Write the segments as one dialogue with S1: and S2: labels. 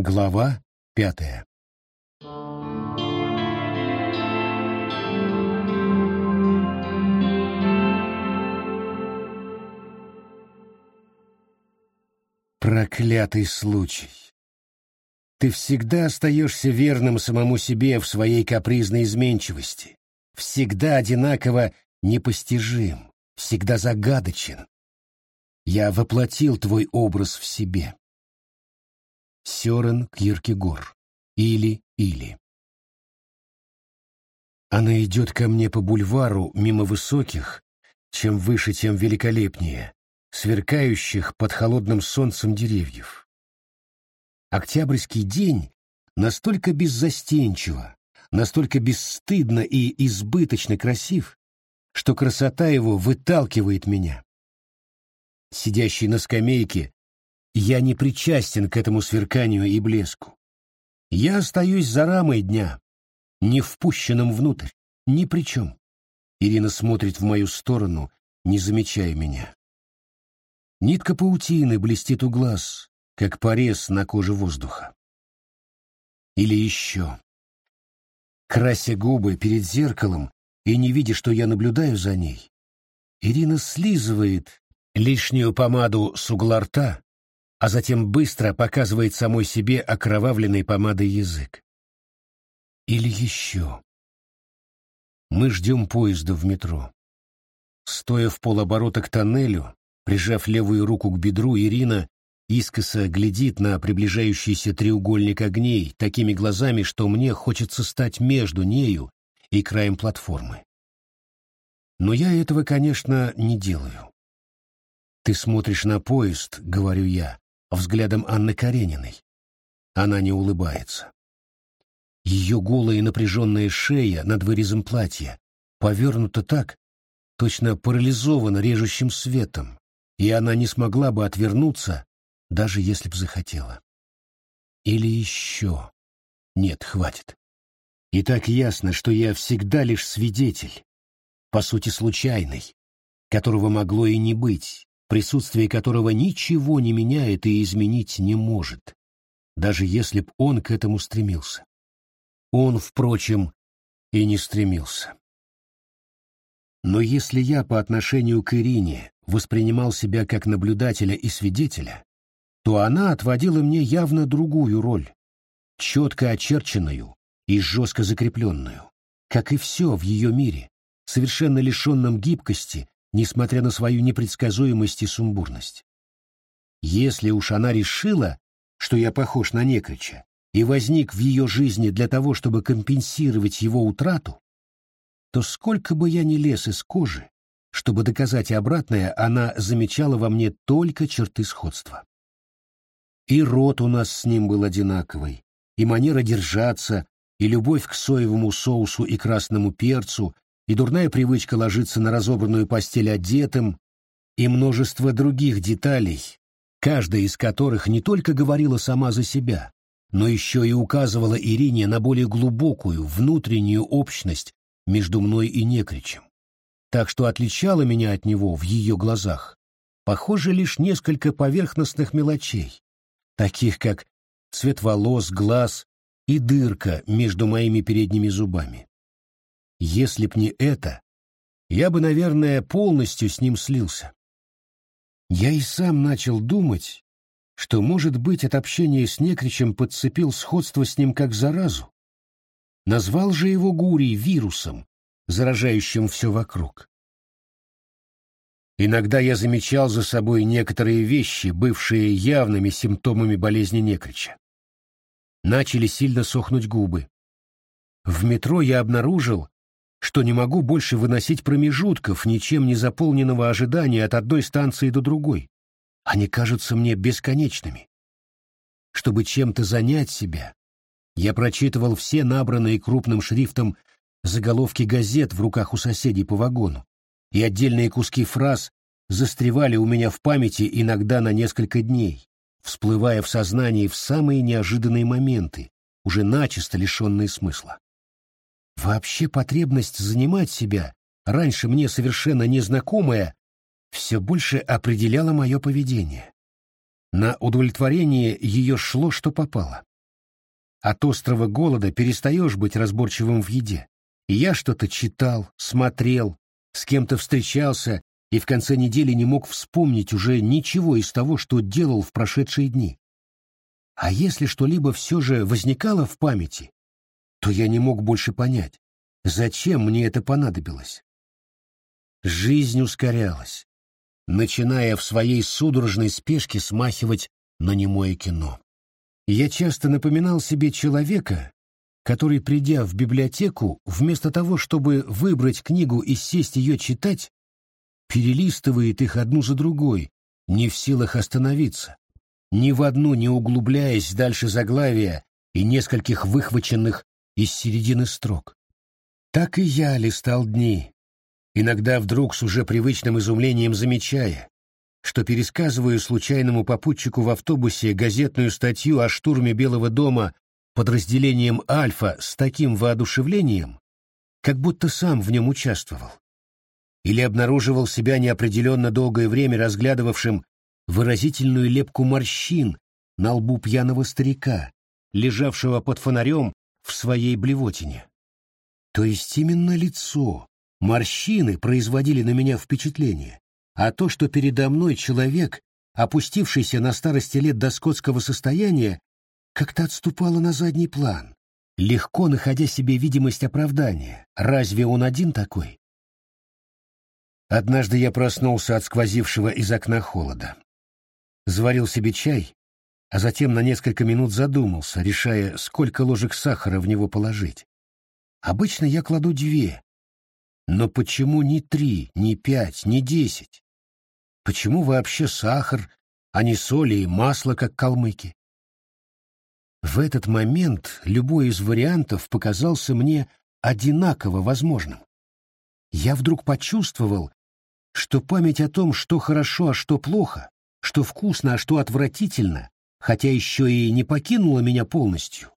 S1: Глава пятая Проклятый случай! Ты всегда остаешься верным самому себе в своей капризной изменчивости, всегда одинаково непостижим, всегда загадочен. Я воплотил твой образ в себе. Сёрен Киркегор. Или-или. Она идет ко мне по бульвару мимо высоких, чем выше, тем великолепнее, сверкающих под холодным солнцем деревьев. Октябрьский день настолько беззастенчиво, настолько бесстыдно и избыточно красив, что красота его выталкивает меня. Сидящий на скамейке, я не причастен к этому сверканию и блеску. Я остаюсь за рамой дня, не впущенным внутрь, ни при чем. Ирина смотрит в мою сторону, не замечая меня. Нитка паутины блестит у глаз, как порез на коже воздуха. Или еще. Крася губы перед зеркалом и не видя, что я наблюдаю за ней, Ирина слизывает лишнюю помаду с угла рта, а затем быстро показывает самой себе окровавленный помадой язык. Или еще. Мы ждем поезда в метро. Стоя в полоборота к тоннелю, прижав левую руку к бедру, Ирина искоса глядит на приближающийся треугольник огней такими глазами, что мне хочется стать между нею и краем платформы. Но я этого, конечно, не делаю. «Ты смотришь на поезд», — говорю я, взглядом Анны Карениной. Она не улыбается. Ее голая напряженная шея над вырезом платья повернута так, точно парализована режущим светом, и она не смогла бы отвернуться, даже если б захотела. Или еще. Нет, хватит. И так ясно, что я всегда лишь свидетель, по сути случайный, которого могло и не быть, присутствие которого ничего не меняет и изменить не может, даже если б он к этому стремился. Он, впрочем, и не стремился. Но если я по отношению к Ирине воспринимал себя как наблюдателя и свидетеля, то она отводила мне явно другую роль, четко очерченную и жестко закрепленную, как и все в ее мире, совершенно лишенном гибкости несмотря на свою непредсказуемость и сумбурность. Если уж она решила, что я похож на Некрича, и возник в ее жизни для того, чтобы компенсировать его утрату, то сколько бы я ни лез из кожи, чтобы доказать обратное, она замечала во мне только черты сходства. И рот у нас с ним был одинаковый, и манера держаться, и любовь к соевому соусу и красному перцу, и дурная привычка ложиться на разобранную постель одетым, и множество других деталей, каждая из которых не только говорила сама за себя, но еще и указывала Ирине на более глубокую внутреннюю общность между мной и Некричем. Так что отличало меня от него в ее глазах, похоже, лишь несколько поверхностных мелочей, таких как цвет волос, глаз и дырка между моими передними зубами. Если б не это, я бы, наверное, полностью с ним слился. Я и сам начал думать, что, может быть, от общения с Некричем подцепил сходство с ним как заразу. Назвал же его Гурий вирусом, заражающим все вокруг. Иногда я замечал за собой некоторые вещи, бывшие явными симптомами болезни Некрича. Начали сильно сохнуть губы. В метро я обнаружил, что не могу больше выносить промежутков, ничем не заполненного ожидания от одной станции до другой. Они кажутся мне бесконечными. Чтобы чем-то занять себя, я прочитывал все набранные крупным шрифтом заголовки газет в руках у соседей по вагону, и отдельные куски фраз застревали у меня в памяти иногда на несколько дней, всплывая в сознании в самые неожиданные моменты, уже начисто лишенные смысла. Вообще потребность занимать себя, раньше мне совершенно незнакомая, все больше определяла мое поведение. На удовлетворение ее шло, что попало. от острого голода перестаешь быть разборчивым в еде. Я что-то читал, смотрел, с кем-то встречался и в конце недели не мог вспомнить уже ничего из того, что делал в прошедшие дни. А если что-либо все же возникало в памяти, то я не мог больше понять, зачем мне это понадобилось. Жизнь ускорялась, начиная в своей судорожной спешке смахивать на немое кино. Я часто напоминал себе человека, который, придя в библиотеку, вместо того, чтобы выбрать книгу и сесть ее читать, перелистывает их одну за другой, не в силах остановиться, ни в одну не углубляясь дальше заглавия и нескольких выхваченных из середины строк. Так и я листал дни, иногда вдруг с уже привычным изумлением замечая, что пересказываю случайному попутчику в автобусе газетную статью о штурме Белого дома подразделением «Альфа» с таким воодушевлением, как будто сам в нем участвовал. Или обнаруживал себя неопределенно долгое время разглядывавшим выразительную лепку морщин на лбу пьяного старика, лежавшего под фонарем в своей блевотине. То есть именно лицо, морщины производили на меня впечатление, а то, что передо мной человек, опустившийся на старости лет до скотского состояния, как-то отступало на задний план, легко находя себе видимость оправдания. Разве он один такой? Однажды я проснулся от сквозившего из окна холода. Заварил себе чай, а затем на несколько минут задумался, решая, сколько ложек сахара в него положить. Обычно я кладу две, но почему не три, не пять, не десять? Почему вообще сахар, а не соли и масло, как калмыки? В этот момент любой из вариантов показался мне одинаково возможным. Я вдруг почувствовал, что память о том, что хорошо, а что плохо, что вкусно, а что отвратительно, хотя еще и не покинула меня полностью,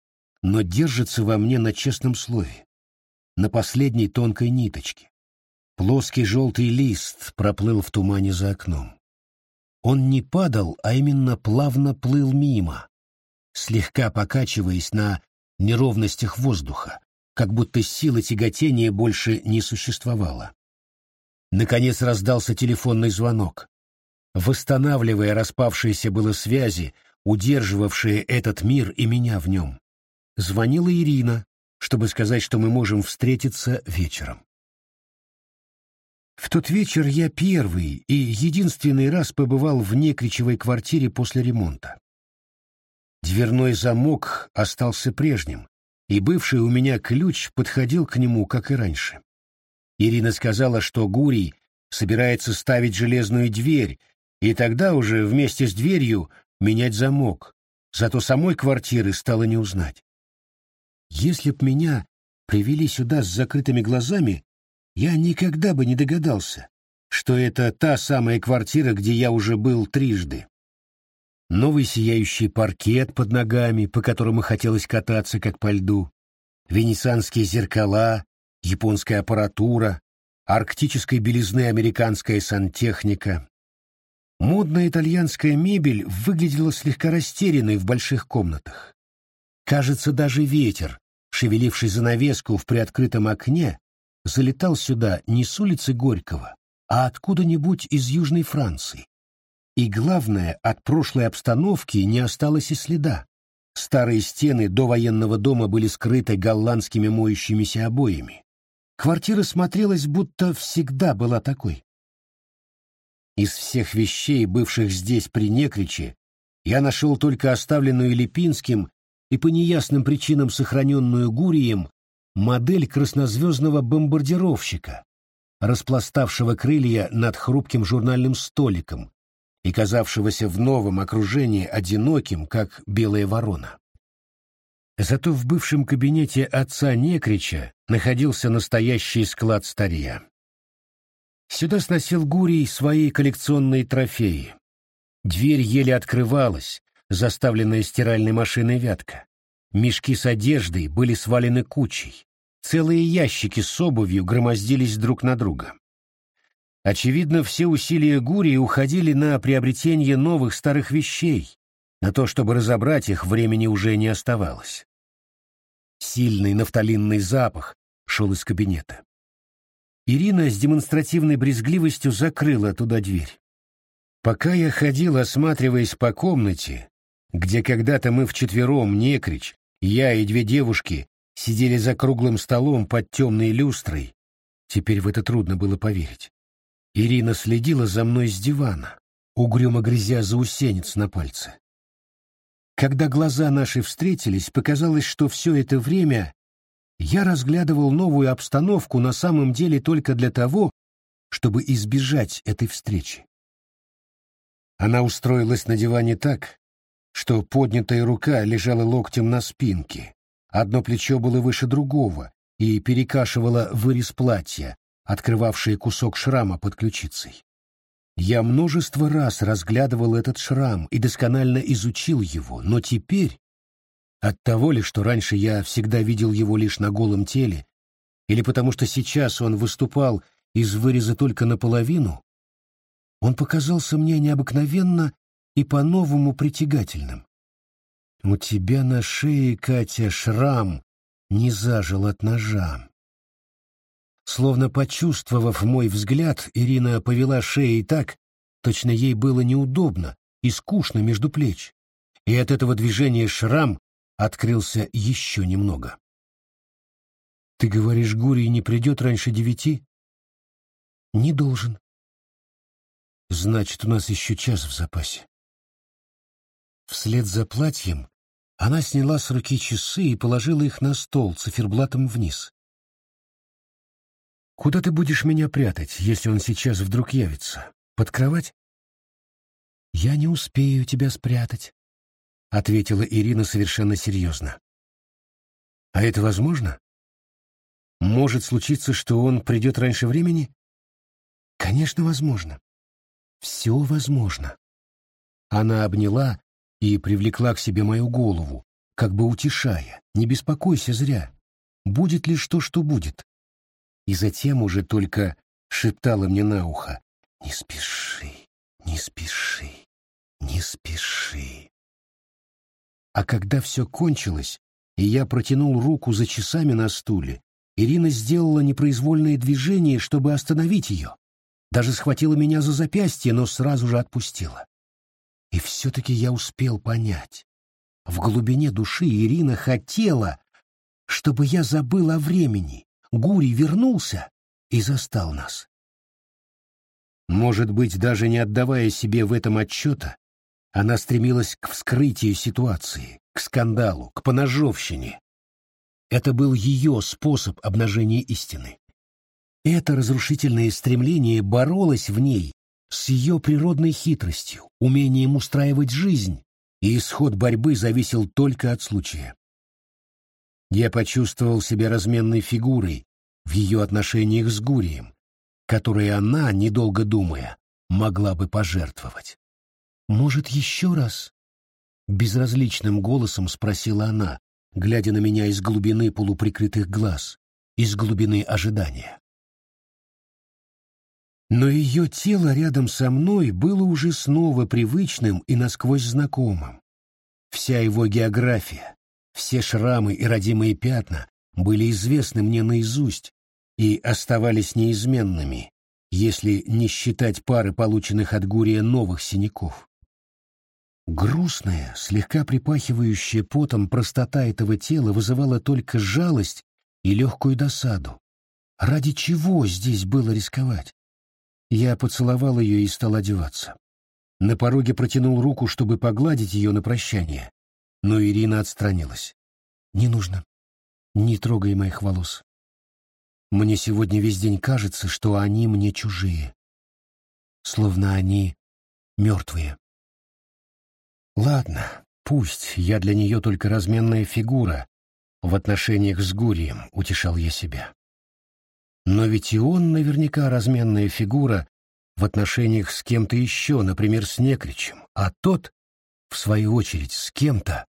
S1: но держится во мне на честном слове, на последней тонкой ниточке. Плоский желтый лист проплыл в тумане за окном. Он не падал, а именно плавно плыл мимо, слегка покачиваясь на неровностях воздуха, как будто сила тяготения больше не существовала. Наконец раздался телефонный звонок. Восстанавливая распавшиеся было связи, удерживавшие этот мир и меня в нем. Звонила Ирина, чтобы сказать, что мы можем встретиться вечером. В тот вечер я первый и единственный раз побывал в некричевой квартире после ремонта. Дверной замок остался прежним, и бывший у меня ключ подходил к нему, как и раньше. Ирина сказала, что Гурий собирается ставить железную дверь, и тогда уже вместе с дверью менять замок, зато самой квартиры стало не узнать. Если б меня привели сюда с закрытыми глазами, я никогда бы не догадался, что это та самая квартира, где я уже был трижды. Новый сияющий паркет под ногами, по которому хотелось кататься, как по льду, венецианские зеркала, японская аппаратура, арктической белизны американская сантехника. Модная итальянская мебель выглядела слегка растерянной в больших комнатах. Кажется, даже ветер, шевеливший занавеску в приоткрытом окне, залетал сюда не с улицы Горького, а откуда-нибудь из Южной Франции. И главное, от прошлой обстановки не осталось и следа. Старые стены до военного дома были скрыты голландскими моющимися обоями. Квартира смотрелась, будто всегда была такой. Из всех вещей, бывших здесь при Некриче, я нашел только оставленную Липинским и по неясным причинам сохраненную Гурием модель краснозвездного бомбардировщика, распластавшего крылья над хрупким журнальным столиком и казавшегося в новом окружении одиноким, как белая ворона. Зато в бывшем кабинете отца Некрича находился настоящий склад старья. Сюда сносил Гурий свои коллекционные трофеи. Дверь еле открывалась, заставленная стиральной машиной вятка. Мешки с одеждой были свалены кучей. Целые ящики с обувью громоздились друг на друга. Очевидно, все усилия Гурии уходили на приобретение новых старых вещей. На то, чтобы разобрать их, времени уже не оставалось. Сильный нафталинный запах шел из кабинета. Ирина с демонстративной брезгливостью закрыла туда дверь. Пока я ходил, осматриваясь по комнате, где когда-то мы вчетвером, Некрич, я и две девушки, сидели за круглым столом под темной люстрой, теперь в это трудно было поверить. Ирина следила за мной с дивана, угрюмо грязя заусенец на пальце. Когда глаза наши встретились, показалось, что все это время я разглядывал новую обстановку на самом деле только для того, чтобы избежать этой встречи. Она устроилась на диване так, что поднятая рука лежала локтем на спинке, одно плечо было выше другого и перекашивало вырез платья, открывавшее кусок шрама под ключицей. Я множество раз разглядывал этот шрам и досконально изучил его, но теперь, от того ли, что раньше я всегда видел его лишь на голом теле, или потому что сейчас он выступал из выреза только наполовину, он показался мне необыкновенно и по-новому притягательным. У тебя на шее, Катя, шрам не зажил от ножа. Словно почувствовав мой взгляд, Ирина повела шеей так, точно ей было неудобно и скучно между плеч, и от этого движения шрам открылся еще немного. «Ты говоришь, Гурий не придет раньше девяти?» «Не должен». «Значит, у нас еще час в запасе». Вслед за платьем она сняла с руки часы и положила их на стол циферблатом вниз. «Куда ты будешь меня прятать, если он сейчас вдруг явится? Под кровать?» «Я не успею тебя спрятать», — ответила Ирина совершенно серьезно. «А это возможно? Может случиться, что он придет раньше времени?» «Конечно, возможно. Все возможно». Она обняла и привлекла к себе мою голову, как бы утешая, «Не беспокойся зря. Будет ли что, что будет и затем уже только шептала мне на ухо «Не спеши, не спеши, не спеши». А когда все кончилось, и я протянул руку за часами на стуле, Ирина сделала непроизвольное движение, чтобы остановить ее. Даже схватила меня за запястье, но сразу же отпустила. И все-таки я успел понять. В глубине души Ирина хотела, чтобы я забыл о времени, Гурий вернулся и застал нас. Может быть, даже не отдавая себе в этом отчета, она стремилась к вскрытию ситуации, к скандалу, к поножовщине. Это был ее способ обнажения истины. Это разрушительное стремление боролось в ней с ее природной хитростью, умением устраивать жизнь, и исход борьбы зависел только от случая. Я почувствовал себя разменной фигурой в ее отношениях с Гурием, которые она, недолго думая, могла бы пожертвовать. «Может, еще раз?» — безразличным голосом спросила она, глядя на меня из глубины полуприкрытых глаз, из глубины ожидания. Но ее тело рядом со мной было уже снова привычным и насквозь знакомым. Вся его география, все шрамы и родимые пятна были известны мне наизусть и оставались неизменными, если не считать пары полученных от Гурия новых синяков. Грустная, слегка припахивающая потом простота этого тела вызывала только жалость и легкую досаду. Ради чего здесь было рисковать? Я поцеловал ее и стал одеваться. На пороге протянул руку, чтобы погладить ее на прощание, но Ирина отстранилась. «Не нужно. Не трогай моих волос. Мне сегодня весь день кажется, что они мне чужие. Словно они мертвые. Ладно, пусть я для нее только разменная фигура в отношениях с Гурием, утешал я себя. Но ведь и он наверняка разменная фигура в отношениях с кем-то еще, например, с Некричем, а тот, в свою очередь, с кем-то,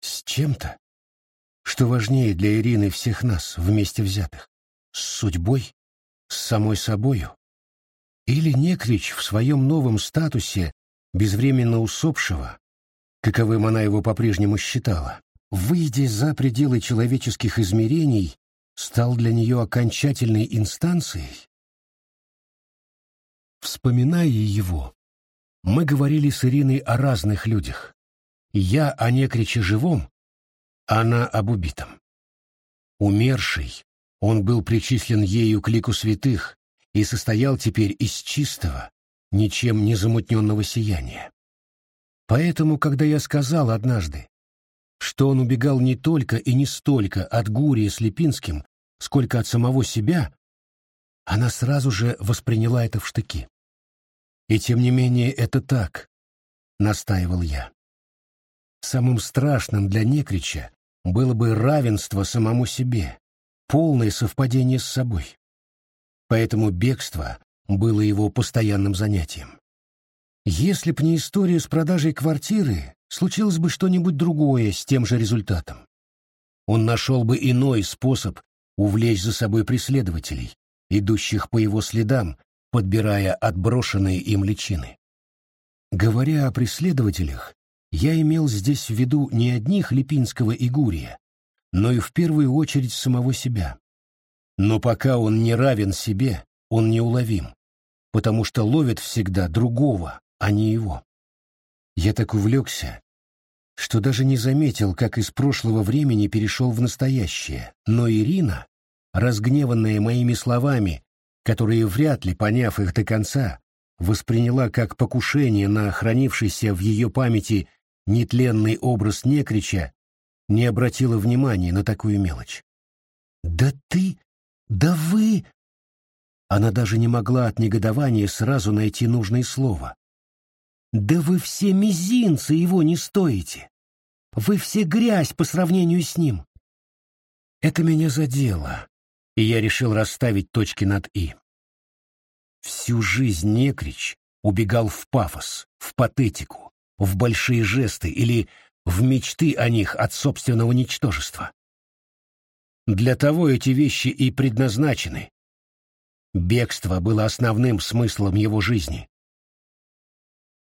S1: с чем-то, что важнее для Ирины всех нас, вместе взятых, с судьбой, с самой собою. Или Некрич в своем новом статусе безвременно усопшего, каковым она его по-прежнему считала, выйдя за пределы человеческих измерений, стал для нее окончательной инстанцией? Вспоминая его, мы говорили с Ириной о разных людях. Я о некриче живом, она об убитом. Умерший, он был причислен ею к лику святых и состоял теперь из чистого, ничем не замутненного сияния. Поэтому, когда я сказал однажды, что он убегал не только и не столько от Гурия с Липинским, сколько от самого себя, она сразу же восприняла это в штыки. И тем не менее это так, настаивал я. Самым страшным для Некрича было бы равенство самому себе, полное совпадение с собой. Поэтому бегство было его постоянным занятием. Если б не история с продажей квартиры, случилось бы что-нибудь другое с тем же результатом. Он нашел бы иной способ увлечь за собой преследователей, идущих по его следам, подбирая отброшенные им личины. Говоря о преследователях, я имел здесь в виду не одних Липинского и Гурия, но и в первую очередь самого себя. Но пока он не равен себе, он неуловим, потому что ловит всегда другого, а не его. Я так увлекся, что даже не заметил, как из прошлого времени перешел в настоящее, но Ирина, разгневанная моими словами, которые, вряд ли поняв их до конца, восприняла как покушение на хранившийся в ее памяти нетленный образ Некрича, не обратила внимания на такую мелочь. «Да ты! Да вы!» Она даже не могла от негодования сразу найти нужное слово. «Да вы все мизинцы его не стоите! Вы все грязь по сравнению с ним!» Это меня задело, и я решил расставить точки над «и». Всю жизнь Некрич убегал в пафос, в патетику, в большие жесты или в мечты о них от собственного ничтожества. Для того эти вещи и предназначены. Бегство было основным смыслом его жизни.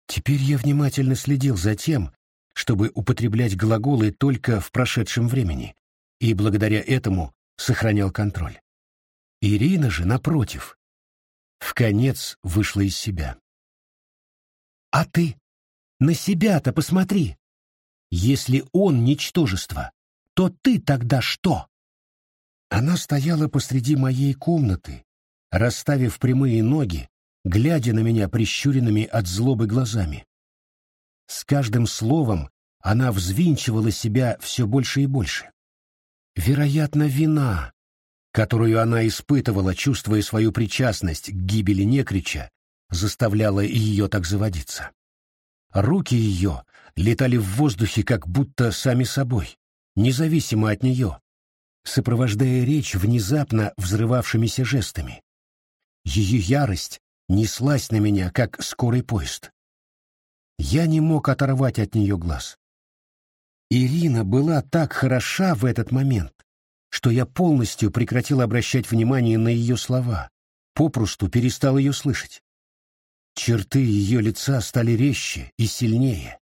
S1: Теперь я внимательно следил за тем, чтобы употреблять глаголы только в прошедшем времени, и благодаря этому сохранял контроль. Ирина же, напротив, в конец вышла из себя. «А ты?» На себя-то посмотри. Если он ничтожество, то ты тогда что? Она стояла посреди моей комнаты, расставив прямые ноги, глядя на меня прищуренными от злобы глазами. С каждым словом она взвинчивала себя все больше и больше. Вероятно, вина, которую она испытывала, чувствуя свою причастность к гибели Некрича, заставляла ее так заводиться. Руки ее летали в воздухе как будто сами собой, независимо от нее, сопровождая речь внезапно взрывавшимися жестами. Ее ярость неслась на меня, как скорый поезд. Я не мог оторвать от нее глаз. Ирина была так хороша в этот момент, что я полностью прекратил обращать внимание на ее слова, попросту перестал ее слышать. Черты ее лица стали резче и сильнее.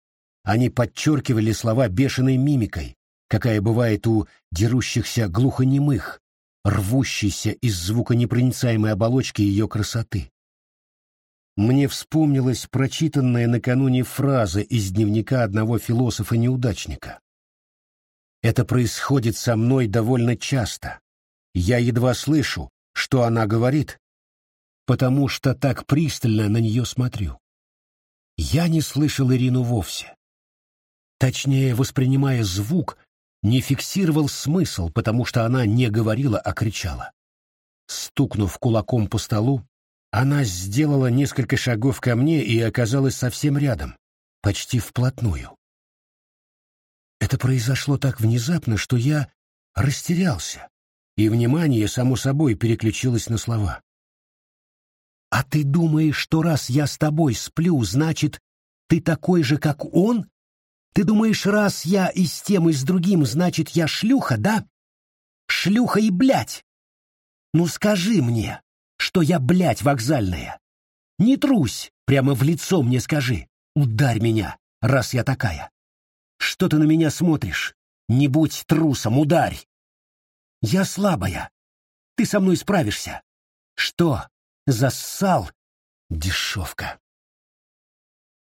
S1: Они подчеркивали слова бешеной мимикой, какая бывает у дерущихся глухонемых, рвущейся из звуконепроницаемой оболочки ее красоты. Мне вспомнилась прочитанная накануне фраза из дневника одного философа-неудачника. Это происходит со мной довольно часто. Я едва слышу, что она говорит, потому что так пристально на нее смотрю. Я не слышал Ирину вовсе. Точнее, воспринимая звук, не фиксировал смысл, потому что она не говорила, а кричала. Стукнув кулаком по столу, она сделала несколько шагов ко мне и оказалась совсем рядом, почти вплотную. Это произошло так внезапно, что я растерялся, и внимание, само собой, переключилось на слова. «А ты думаешь, что раз я с тобой сплю, значит, ты такой же, как он? Ты думаешь, раз я и с тем, и с другим, значит, я шлюха, да? Шлюха и блядь! Ну скажи мне, что я блядь вокзальная. Не трусь, прямо в лицо мне скажи. Ударь меня, раз я такая. Что ты на меня смотришь? Не будь трусом, ударь! Я слабая. Ты со мной справишься. Что? Зассал? Дешевка.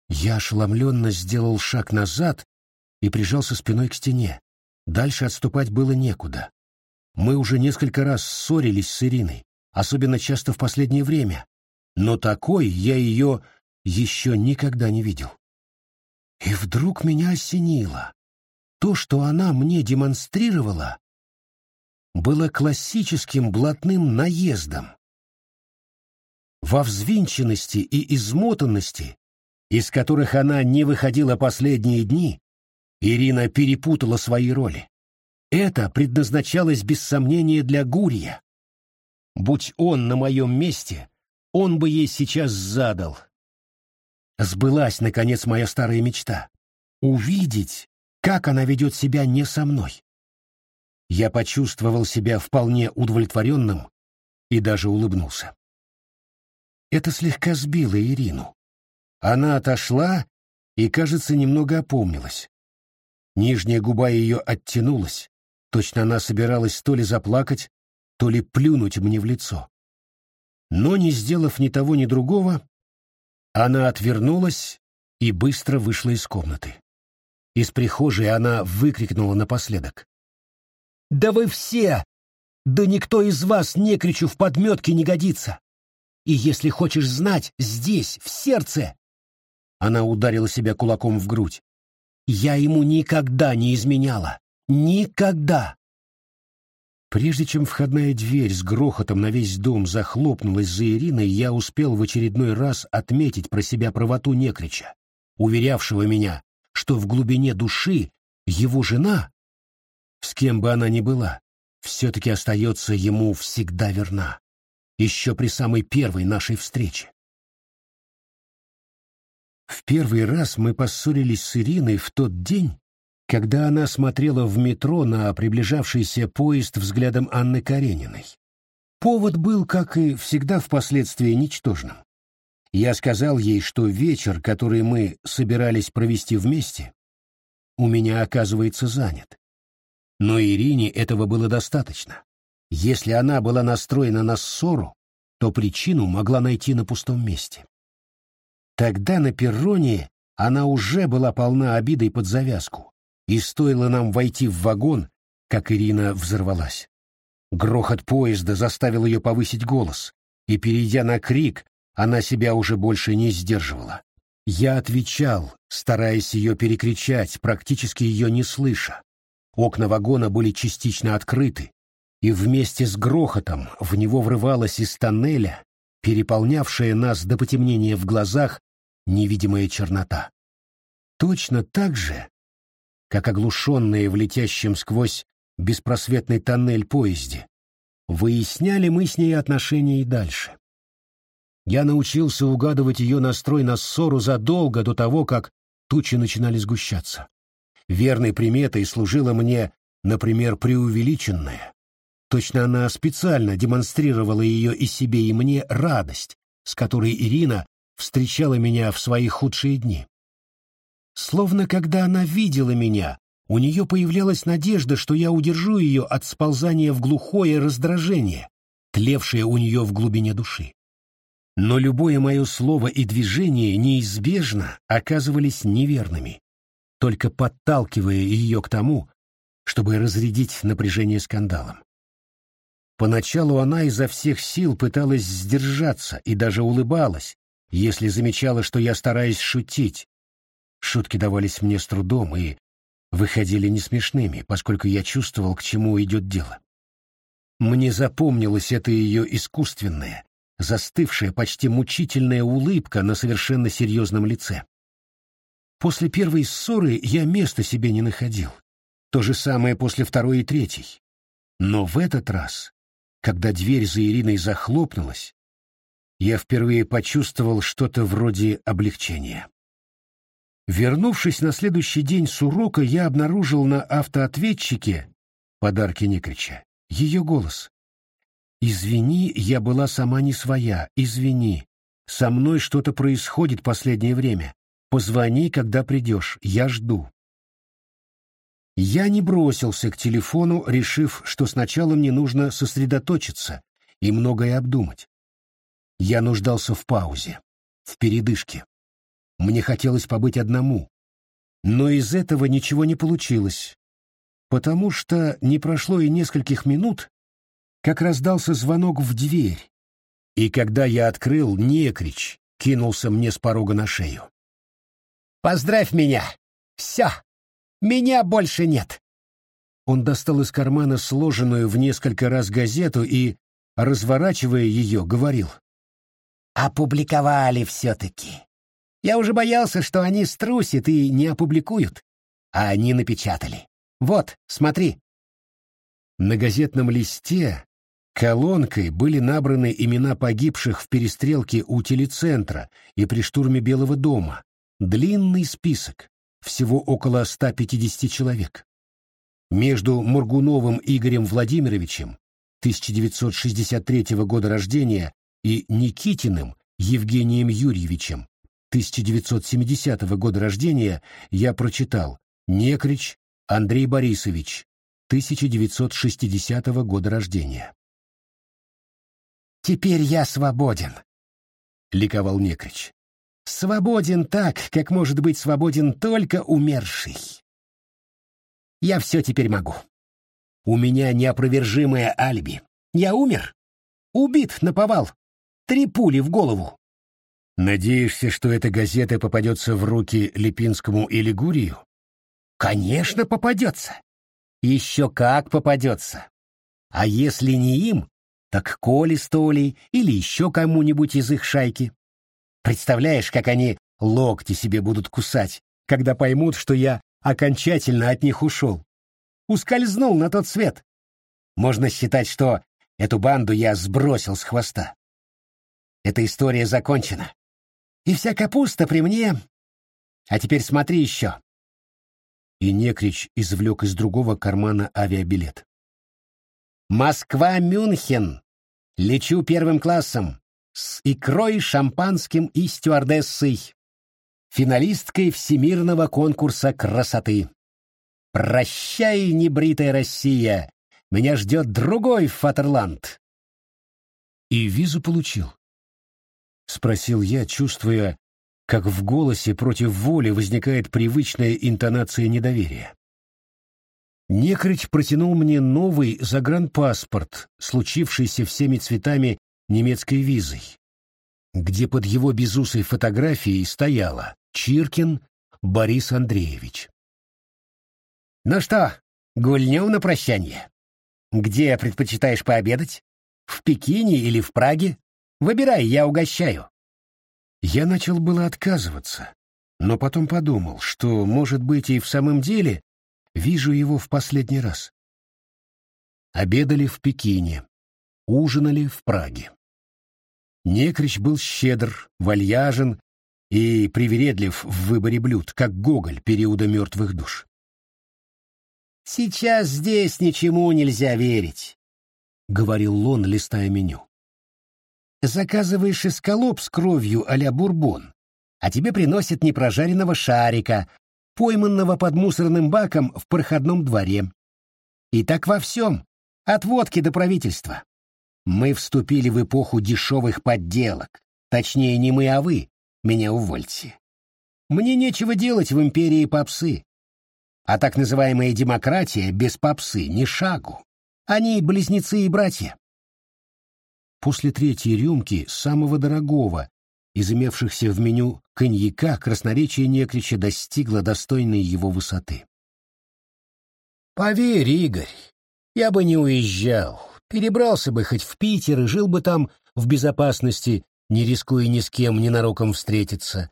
S1: Я ошеломленно сделал шаг назад и прижался спиной к стене. Дальше отступать было некуда. Мы уже несколько раз ссорились с Ириной, особенно часто в последнее время, но такой я ее еще никогда не видел. И вдруг меня осенило. То, что она мне демонстрировала, было классическим блатным наездом. Во взвинченности и измотанности, из которых она не выходила последние дни, Ирина перепутала свои роли. Это предназначалось без сомнения для Гурия. Будь он на моем месте, он бы ей сейчас задал. Сбылась, наконец, моя старая мечта. Увидеть, как она ведет себя не со мной. Я почувствовал себя вполне удовлетворенным и даже улыбнулся. Это слегка сбило Ирину. Она отошла и, кажется, немного опомнилась. Нижняя губа ее оттянулась, точно она собиралась то ли заплакать, то ли плюнуть мне в лицо. Но, не сделав ни того, ни другого, она отвернулась и быстро вышла из комнаты. Из прихожей она выкрикнула напоследок. «Да вы все! Да никто из вас не кричу в подметке не годится! И если хочешь знать, здесь, в сердце!» Она ударила себя кулаком в грудь. «Я ему никогда не изменяла! Никогда!» Прежде чем входная дверь с грохотом на весь дом захлопнулась за Ириной, я успел в очередной раз отметить про себя правоту Некрича, уверявшего меня, что в глубине души его жена, с кем бы она ни была, все-таки остается ему всегда верна, еще при самой первой нашей встрече. В первый раз мы поссорились с Ириной в тот день, когда она смотрела в метро на приближавшийся поезд взглядом Анны Карениной. Повод был, как и всегда впоследствии, ничтожным. Я сказал ей, что вечер, который мы собирались провести вместе, у меня оказывается занят. Но Ирине этого было достаточно. Если она была настроена на ссору, то причину могла найти на пустом месте. Тогда на перроне она уже была полна обидой под завязку, и стоило нам войти в вагон, как Ирина взорвалась. Грохот поезда заставил ее повысить голос, и, перейдя на крик, она себя уже больше не сдерживала. Я отвечал, стараясь ее перекричать, практически ее не слыша. Окна вагона были частично открыты, и вместе с грохотом в него врывалась из тоннеля, переполнявшая нас до потемнения в глазах, невидимая чернота. Точно так же, как оглушенные в летящем сквозь беспросветный тоннель поезде, выясняли мы с ней отношения и дальше. Я научился угадывать ее настрой на ссору задолго до того, как тучи начинали сгущаться. Верной приметой служила мне, например, преувеличенная. Точно она специально демонстрировала ее и себе, и мне радость, с которой Ирина встречала меня в свои худшие дни. Словно когда она видела меня, у нее появлялась надежда, что я удержу ее от сползания в глухое раздражение, тлевшее у нее в глубине души. Но любое мое слово и движение неизбежно оказывались неверными, только подталкивая ее к тому, чтобы разрядить напряжение скандалом. Поначалу она изо всех сил пыталась сдержаться и даже улыбалась, если замечала, что я стараюсь шутить. Шутки давались мне с трудом и выходили несмешными, поскольку я чувствовал, к чему идет дело. Мне запомнилось это ее искусственное, застывшая почти мучительная улыбка на совершенно серьезном лице. После первой ссоры я места себе не находил. То же самое после второй и третьей. Но в этот раз, когда дверь за Ириной захлопнулась, я впервые почувствовал что-то вроде облегчения. Вернувшись на следующий день с урока, я обнаружил на автоответчике подарки Никрича ее голос. «Извини, я была сама не своя, извини. Со мной что-то происходит последнее время. Позвони, когда придешь, я жду». Я не бросился к телефону, решив, что сначала мне нужно сосредоточиться и многое обдумать. Я нуждался в паузе, в передышке. Мне хотелось побыть одному. Но из этого ничего не получилось, потому что не прошло и нескольких минут, как раздался звонок в дверь, и когда я открыл, некрич кинулся мне с порога на шею.
S2: «Поздравь меня! Все! Меня больше нет!»
S1: Он достал из кармана сложенную в несколько раз газету и, разворачивая ее, говорил.
S2: «Опубликовали все-таки. Я уже боялся, что они струсят и не опубликуют. А они напечатали. Вот, смотри».
S1: На газетном листе колонкой были набраны имена погибших в перестрелке у телецентра и при штурме Белого дома. Длинный список, всего около 150 человек. Между Моргуновым Игорем Владимировичем 1963 года рождения и Никитиным Евгением Юрьевичем 1970 года рождения я прочитал Некрич Андрей Борисович 1960 года рождения.
S2: «Теперь я свободен», — ликовал Некрич. «Свободен так, как может быть свободен только умерший. Я все теперь могу. У меня неопровержимое алиби. Я умер. Убит на повал. Три пули в голову.
S1: Надеешься, что эта газета попадется в руки Липинскому или Гурию?
S2: Конечно, попадется. Еще как попадется. А если не им, так Коли с Толей или еще кому-нибудь из их шайки. Представляешь, как они локти себе будут кусать, когда поймут, что я окончательно от них ушел. Ускользнул на тот свет. Можно считать, что эту банду я сбросил с хвоста. Эта история закончена. И вся капуста при мне. А теперь смотри еще.
S1: И Некрич извлек из другого кармана авиабилет.
S2: Москва-Мюнхен. Лечу первым классом. С икрой, шампанским и стюардессой финалисткой Всемирного конкурса красоты. Прощай, небритая Россия, меня ждет другой Фатерланд.
S1: И визу получил. Спросил я, чувствуя, как в голосе против воли возникает привычная интонация недоверия. Некрыть протянул мне новый загранпаспорт, случившийся всеми цветами немецкой визой, где под его безусой фотографией стояло Чиркин Борис Андреевич.
S2: «Ну что, гульнем на прощание? Где предпочитаешь пообедать? В Пекине или в Праге? Выбирай, я угощаю».
S1: Я начал было отказываться, но потом подумал, что, может быть, и в самом деле вижу его в последний раз. Обедали в Пекине, ужинали в Праге. Некрич был щедр, вальяжен и привередлив в выборе блюд, как Гоголь периода мертвых душ.
S2: «Сейчас здесь ничему нельзя верить», — говорил Лон, листая меню. «Заказываешь эскалоп с кровью а-ля бурбон, а тебе приносят непрожаренного шарика, пойманного под мусорным баком в проходном дворе. И так во всем, от водки до правительства. Мы вступили в эпоху дешевых подделок. Точнее, не мы, а вы, меня увольте. Мне нечего делать в империи попсы. А так называемая демократия без попсы ни шагу. Они близнецы и братья.
S1: После третьей рюмки, самого дорогого, из имевшихся в меню коньяка, красноречие Некрича достигло достойной его высоты.
S2: «Поверь, Игорь, я бы не уезжал, перебрался бы хоть в Питер и жил бы там в безопасности не рискуя ни с кем ненароком встретиться.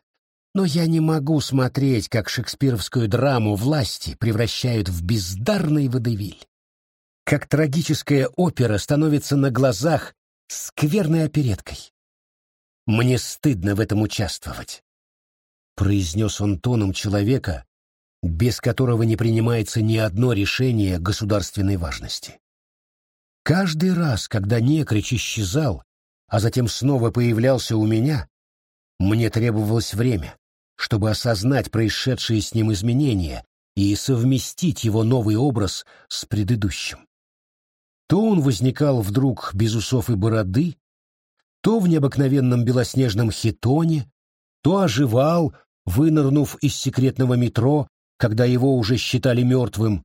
S2: Но я не могу смотреть, как шекспировскую драму власти превращают в бездарный водевиль. Как трагическая опера становится на глазах скверной опереткой. Мне стыдно в этом участвовать, — произнес он тоном человека, без которого не принимается ни одно решение государственной важности. Каждый раз, когда Некрич исчезал, а затем снова появлялся у меня, мне требовалось время, чтобы осознать происшедшие с ним изменения и совместить его новый образ с предыдущим. То он возникал вдруг без усов и бороды, то в необыкновенном белоснежном хитоне, то оживал, вынырнув из секретного метро, когда его уже считали мертвым,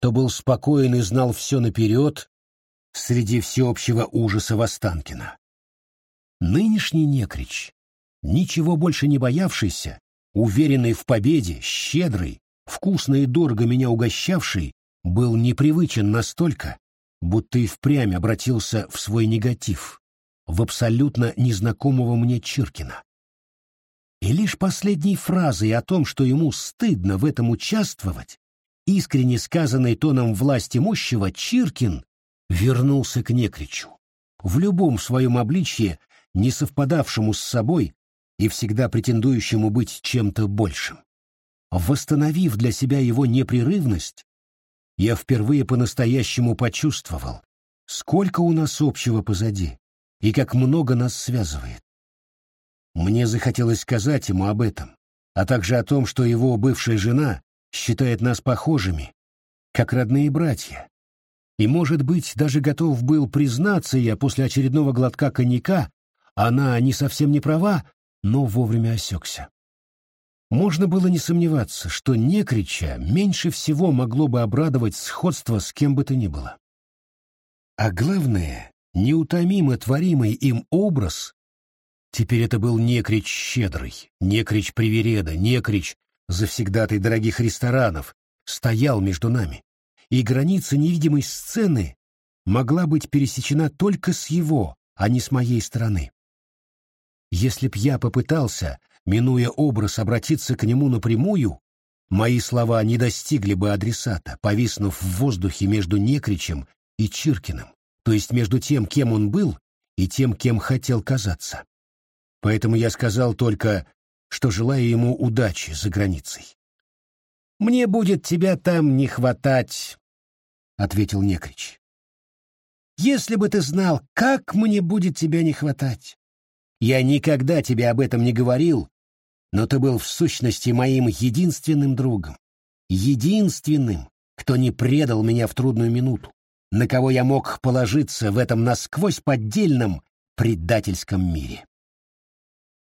S2: то был спокоен и знал все наперед среди всеобщего ужаса Востанкина. Нынешний некрич, ничего больше не боявшийся, уверенный в победе, щедрый, вкусно и дорого меня угощавший, был непривычен настолько, будто и впрямь обратился в свой негатив, в абсолютно незнакомого мне Чиркина. И лишь последней фразой о том, что ему стыдно в этом участвовать, искренне сказанной тоном власть имущего, Чиркин вернулся к Некричу. В любом своем обличье, не совпадавшему с собой и всегда претендующему быть чем-то большим. Восстановив для себя его непрерывность, я впервые по-настоящему почувствовал, сколько у нас общего позади и как много нас связывает. Мне захотелось сказать ему об этом, а также о том, что его бывшая жена считает нас похожими, как родные братья. И, может быть, даже готов был признаться я после очередного глотка коньяка, она не совсем не права, но вовремя осекся. Можно было не сомневаться, что Некрича меньше всего могло бы обрадовать сходство с кем бы то ни было. А главное, неутомимо творимый им образ, теперь это был Некрич щедрый, Некрич привереда, Некрич завсегдатый дорогих ресторанов, стоял между нами, и граница невидимой сцены могла быть пересечена только с его, а не с моей стороны. Если б я попытался минуя образ, обратиться к нему напрямую, мои слова не достигли бы адресата, повиснув в воздухе между Некричем и Чиркиным, то есть между тем, кем он был, и тем, кем хотел казаться. Поэтому я сказал только, что желаю ему удачи за границей. «Мне будет тебя там не хватать», — ответил Некрич. «Если бы ты знал, как мне будет тебя не хватать. Я никогда тебе об этом не говорил, но ты был в сущности моим единственным другом, единственным, кто не предал меня в трудную минуту, на кого я мог положиться в этом насквозь поддельном предательском мире.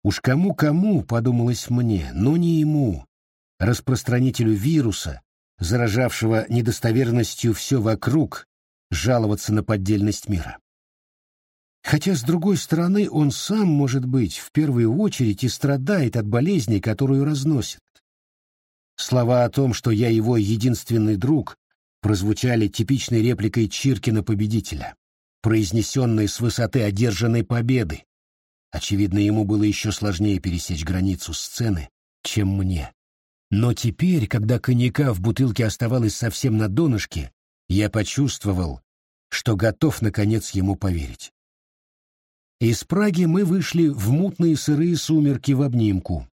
S2: Уж кому-кому, подумалось мне, но не ему, распространителю вируса, заражавшего недостоверностью все вокруг, жаловаться на поддельность мира. Хотя, с другой стороны, он сам, может быть, в первую очередь и страдает от болезни, которую разносит. Слова о том, что я его единственный друг, прозвучали типичной репликой Чиркина-победителя, произнесенной с высоты одержанной победы. Очевидно, ему было еще сложнее пересечь границу сцены, чем мне. Но теперь, когда коньяка в бутылке оставалось совсем на донышке, я почувствовал, что готов, наконец, ему поверить. Из Праги мы вышли в мутные сырые сумерки в обнимку.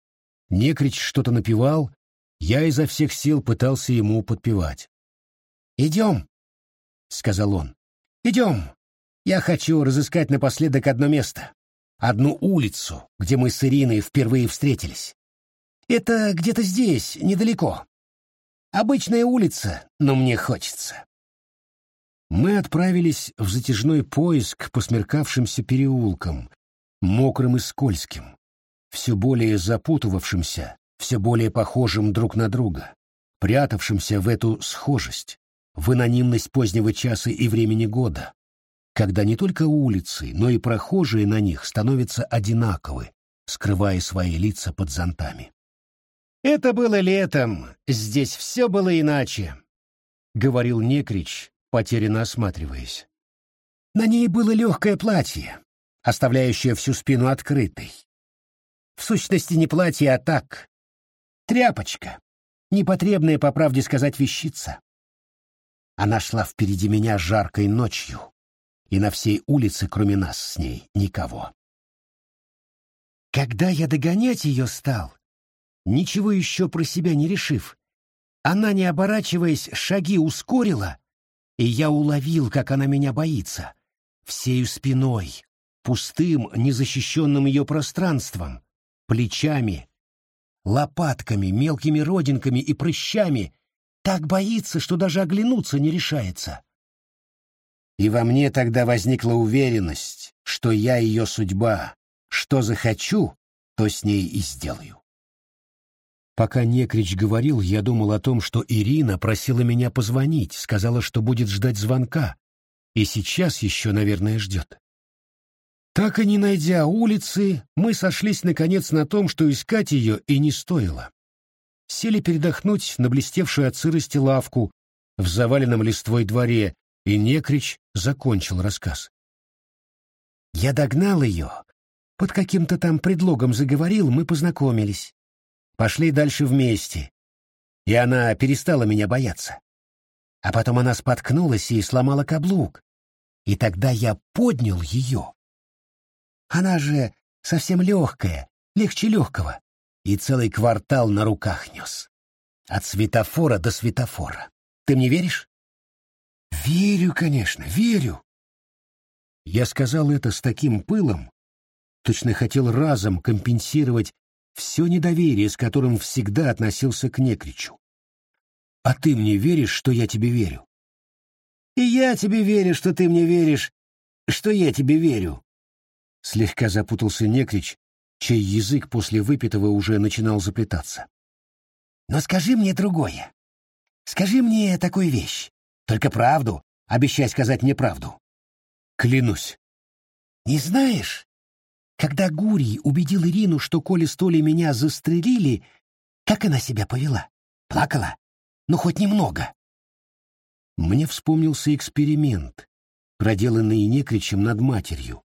S2: Некрич что-то напевал, я изо всех сил пытался ему подпевать. «Идем», — сказал он, — «идем. Я хочу разыскать напоследок одно место, одну улицу, где мы с Ириной впервые встретились. Это где-то здесь, недалеко. Обычная улица, но мне хочется мы отправились в затяжной поиск по смеркавшимся переулкам, мокрым и скользким, все более запутывавшимся, все более похожим друг на друга, прятавшимся в эту схожесть, в анонимность позднего часа и времени года, когда не только улицы, но и прохожие на них становятся одинаковы, скрывая свои лица под зонтами. «Это было летом, здесь все было иначе», — говорил Некрич, потерянно осматриваясь. На ней было легкое платье, оставляющее всю спину открытой. В сущности, не платье, а так. Тряпочка. Непотребная, по правде сказать, вещица. Она шла впереди меня жаркой ночью, и на всей улице, кроме нас с ней, никого. Когда я догонять ее стал, ничего еще про себя не решив, она, не оборачиваясь, шаги ускорила и я уловил, как она меня боится. Всею спиной, пустым, незащищенным ее пространством, плечами, лопатками, мелкими родинками и прыщами Так боится, что даже оглянуться не решается.
S1: И во мне тогда возникла уверенность, что я ее судьба, что захочу, то с ней и сделаю.
S2: Пока Некрич говорил, я думал о том, что Ирина просила меня позвонить, сказала, что будет ждать звонка, и сейчас еще, наверное, ждет. Так и не найдя улицы, мы сошлись наконец на том, что искать ее и не стоило. Сели передохнуть на блестевшую от сырости лавку в заваленном листвой дворе, и Некрич закончил рассказ. Я догнал ее. Под каким-то там предлогом заговорил, мы познакомились. Пошли дальше вместе. И она перестала меня бояться. А потом она споткнулась и сломала каблук. И тогда я поднял ее. Она же совсем легкая, легче легкого, и целый квартал на руках нес. От светофора до светофора. Ты мне веришь?
S1: Верю, конечно, верю.
S2: Я сказал это с таким пылом, точно хотел разом компенсировать все недоверие, с которым всегда относился к Некричу. А ты мне веришь, что я тебе верю?
S1: И я тебе верю, что ты мне веришь, что я тебе верю.
S2: Слегка запутался Некрич, чей язык после выпитого уже начинал заплетаться.
S1: Но скажи мне другое. Скажи мне такую вещь. Только правду. Обещай сказать мне правду.
S2: Клянусь.
S1: Не знаешь, когда Гурий убедил Ирину, что коли столи меня застрелили, как она себя повела? Плакала? Ну, хоть немного.
S2: Мне вспомнился эксперимент, проделанный Некричем над матерью,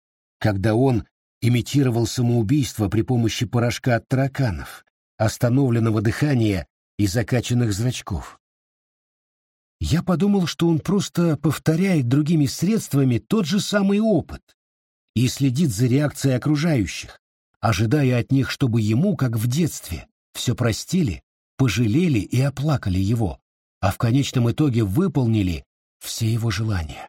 S2: когда он имитировал самоубийство при помощи порошка от тараканов, остановленного дыхания и закачанных зрачков. Я подумал, что он просто повторяет другими средствами тот же самый опыт и следит за реакцией окружающих, ожидая от них, чтобы ему, как в детстве, все простили, пожалели и оплакали его, а в конечном итоге выполнили все его желания.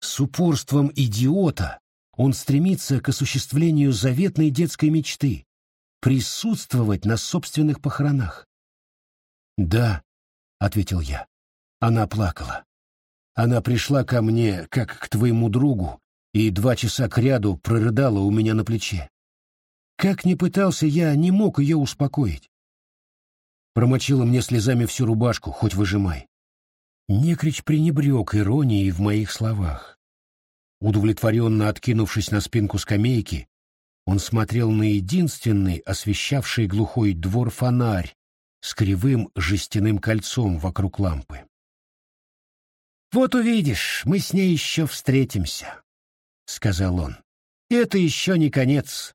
S2: С упорством идиота он стремится к осуществлению заветной детской мечты — присутствовать на собственных похоронах. «Да», — ответил я, — она плакала. Она пришла ко мне, как к твоему другу, и два часа кряду прорыдала у меня на плече. Как ни пытался я, не мог ее успокоить. Промочила мне слезами всю рубашку, хоть выжимай. Некрич пренебрег иронией в моих словах. Удовлетворенно откинувшись на спинку скамейки, он смотрел на единственный освещавший глухой двор фонарь с кривым жестяным кольцом вокруг лампы. «Вот увидишь, мы с ней еще встретимся», — сказал он. «Это еще не конец».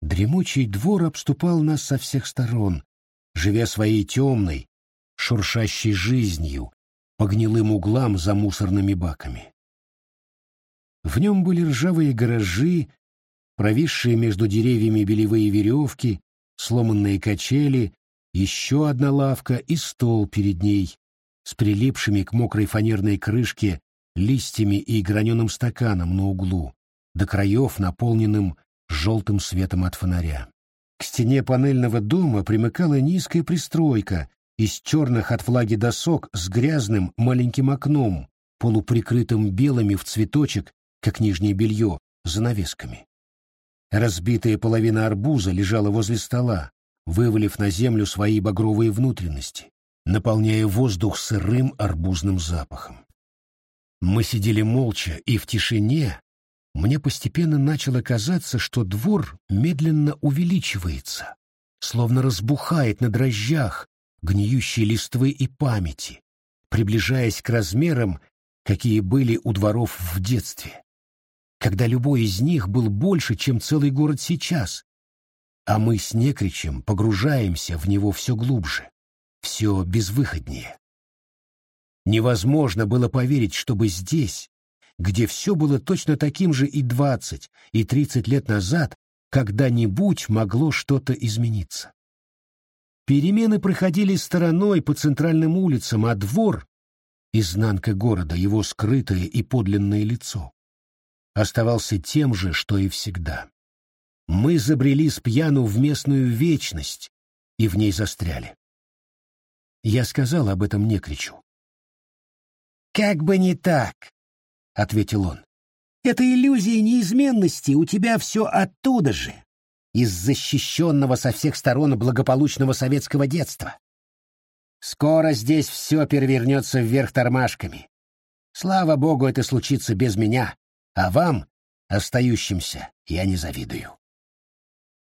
S2: Дремучий двор обступал нас со всех сторон, живя своей темной, шуршащей жизнью, по гнилым углам за мусорными баками. В нем были ржавые гаражи, провисшие между деревьями белевые веревки, сломанные качели, еще одна лавка и стол перед ней, с прилипшими к мокрой фанерной крышке листьями и граненым стаканом на углу, до краев наполненным желтым светом от фонаря. К стене панельного дома примыкала низкая пристройка из черных от влаги досок с грязным маленьким окном, полуприкрытым белыми в цветочек как нижнее белье, занавесками. Разбитая половина арбуза лежала возле стола, вывалив на землю свои багровые внутренности, наполняя воздух сырым арбузным запахом. Мы сидели молча, и в тишине мне постепенно начало казаться, что двор медленно увеличивается, словно разбухает на дрожжах гниющей листвы и памяти, приближаясь к размерам, какие были у дворов в детстве когда любой из них был больше, чем целый город сейчас, а мы с Некричем погружаемся в него все глубже, все безвыходнее. Невозможно было поверить, чтобы здесь, где все было точно таким же и двадцать, и тридцать лет назад, когда-нибудь могло что-то измениться. Перемены проходили стороной по центральным улицам, а двор — изнанка города, его скрытое и подлинное лицо оставался тем же, что и всегда. Мы забрели с пьяну в местную вечность и в ней застряли.
S1: Я сказал об этом Некричу.
S2: «Как бы не так», — ответил он. «Это иллюзия неизменности, у тебя все оттуда же, из защищенного со всех сторон благополучного советского детства. Скоро здесь все перевернется вверх тормашками. Слава богу, это случится без меня, а вам, остающимся, я не завидую.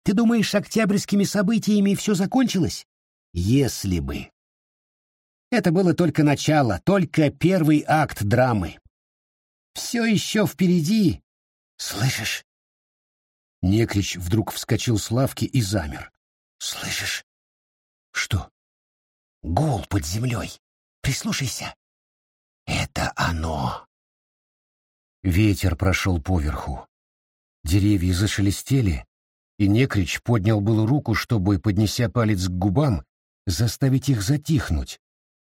S2: Ты думаешь, октябрьскими событиями все закончилось? Если бы. Это было только начало, только первый акт драмы. Все еще впереди. Слышишь?
S1: Некрич вдруг вскочил с лавки и замер.
S2: Слышишь?
S1: Что?
S2: Гул под землей. Прислушайся. Это оно.
S1: Ветер прошел поверху. Деревья зашелестели, и Некрич поднял было руку, чтобы, поднеся палец к губам, заставить их затихнуть,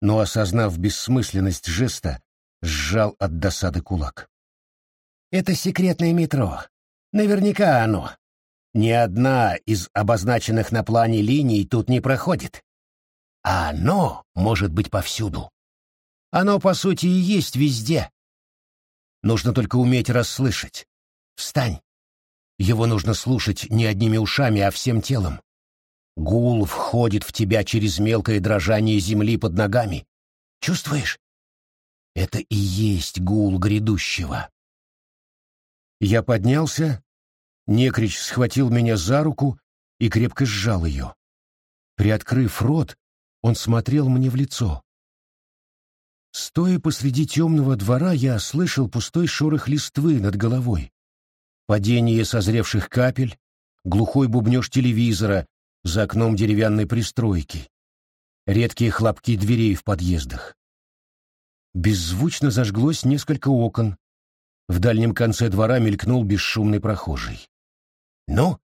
S1: но, осознав бессмысленность жеста, сжал от досады кулак.
S2: «Это секретное метро. Наверняка оно. Ни одна из обозначенных на плане линий тут не проходит. А оно может быть повсюду. Оно, по сути, и есть везде. Нужно только уметь расслышать. Встань. Его нужно слушать не одними ушами, а всем телом. Гул входит в тебя через мелкое дрожание земли под ногами. Чувствуешь? Это и есть гул грядущего.
S1: Я поднялся, Некрич схватил меня за руку и крепко сжал ее. Приоткрыв рот, он смотрел мне в лицо. Стоя посреди темного двора, я слышал пустой шорох листвы над головой падение созревших капель, глухой бубнеж телевизора за окном деревянной пристройки, редкие хлопки дверей в подъездах. Беззвучно зажглось несколько окон. В дальнем конце двора мелькнул бесшумный прохожий. «Ну?»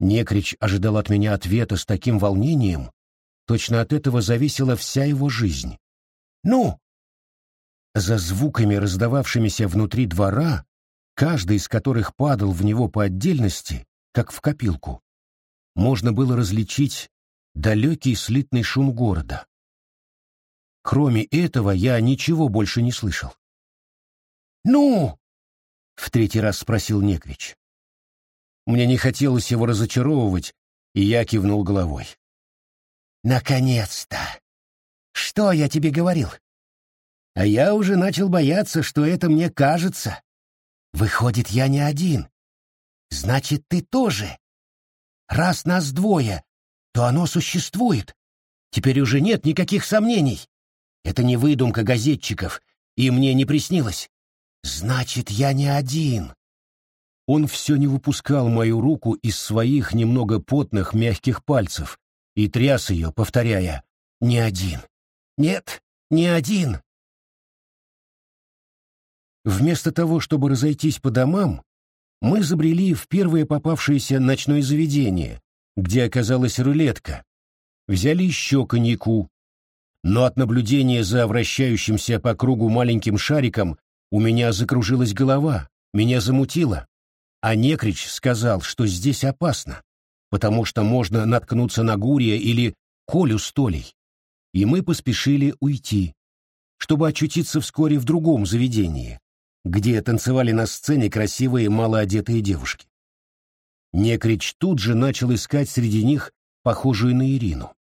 S1: Некрич ожидал от меня ответа с таким волнением, точно от этого зависела вся его жизнь. «Ну?» За звуками, раздававшимися внутри двора, каждый из которых падал в него по отдельности, как в копилку, можно было различить далекий слитный шум города. Кроме этого, я ничего больше не слышал.
S2: «Ну?»
S1: — в третий раз спросил Неквич. Мне не хотелось его разочаровывать, и я кивнул головой.
S2: «Наконец-то! Что я тебе говорил? А я уже начал бояться, что это мне кажется. Выходит, я не один. Значит, ты тоже. Раз нас двое, то оно существует. Теперь уже нет никаких сомнений. Это не выдумка газетчиков, и мне не приснилось. Значит, я не один.
S1: Он все не выпускал мою руку из своих немного потных мягких пальцев и тряс ее, повторяя «Не один». «Нет, не один. Вместо того, чтобы разойтись по домам, мы забрели в первое попавшееся ночное заведение, где оказалась рулетка. Взяли еще коньяку. Но от наблюдения за вращающимся по кругу маленьким шариком у меня закружилась голова, меня замутило. А Некрич сказал, что здесь опасно, потому что можно наткнуться на Гурия или Колю с Толей. И мы поспешили уйти, чтобы очутиться вскоре в другом заведении, где танцевали на сцене красивые малоодетые девушки. Некрич тут же начал искать среди них похожую на Ирину.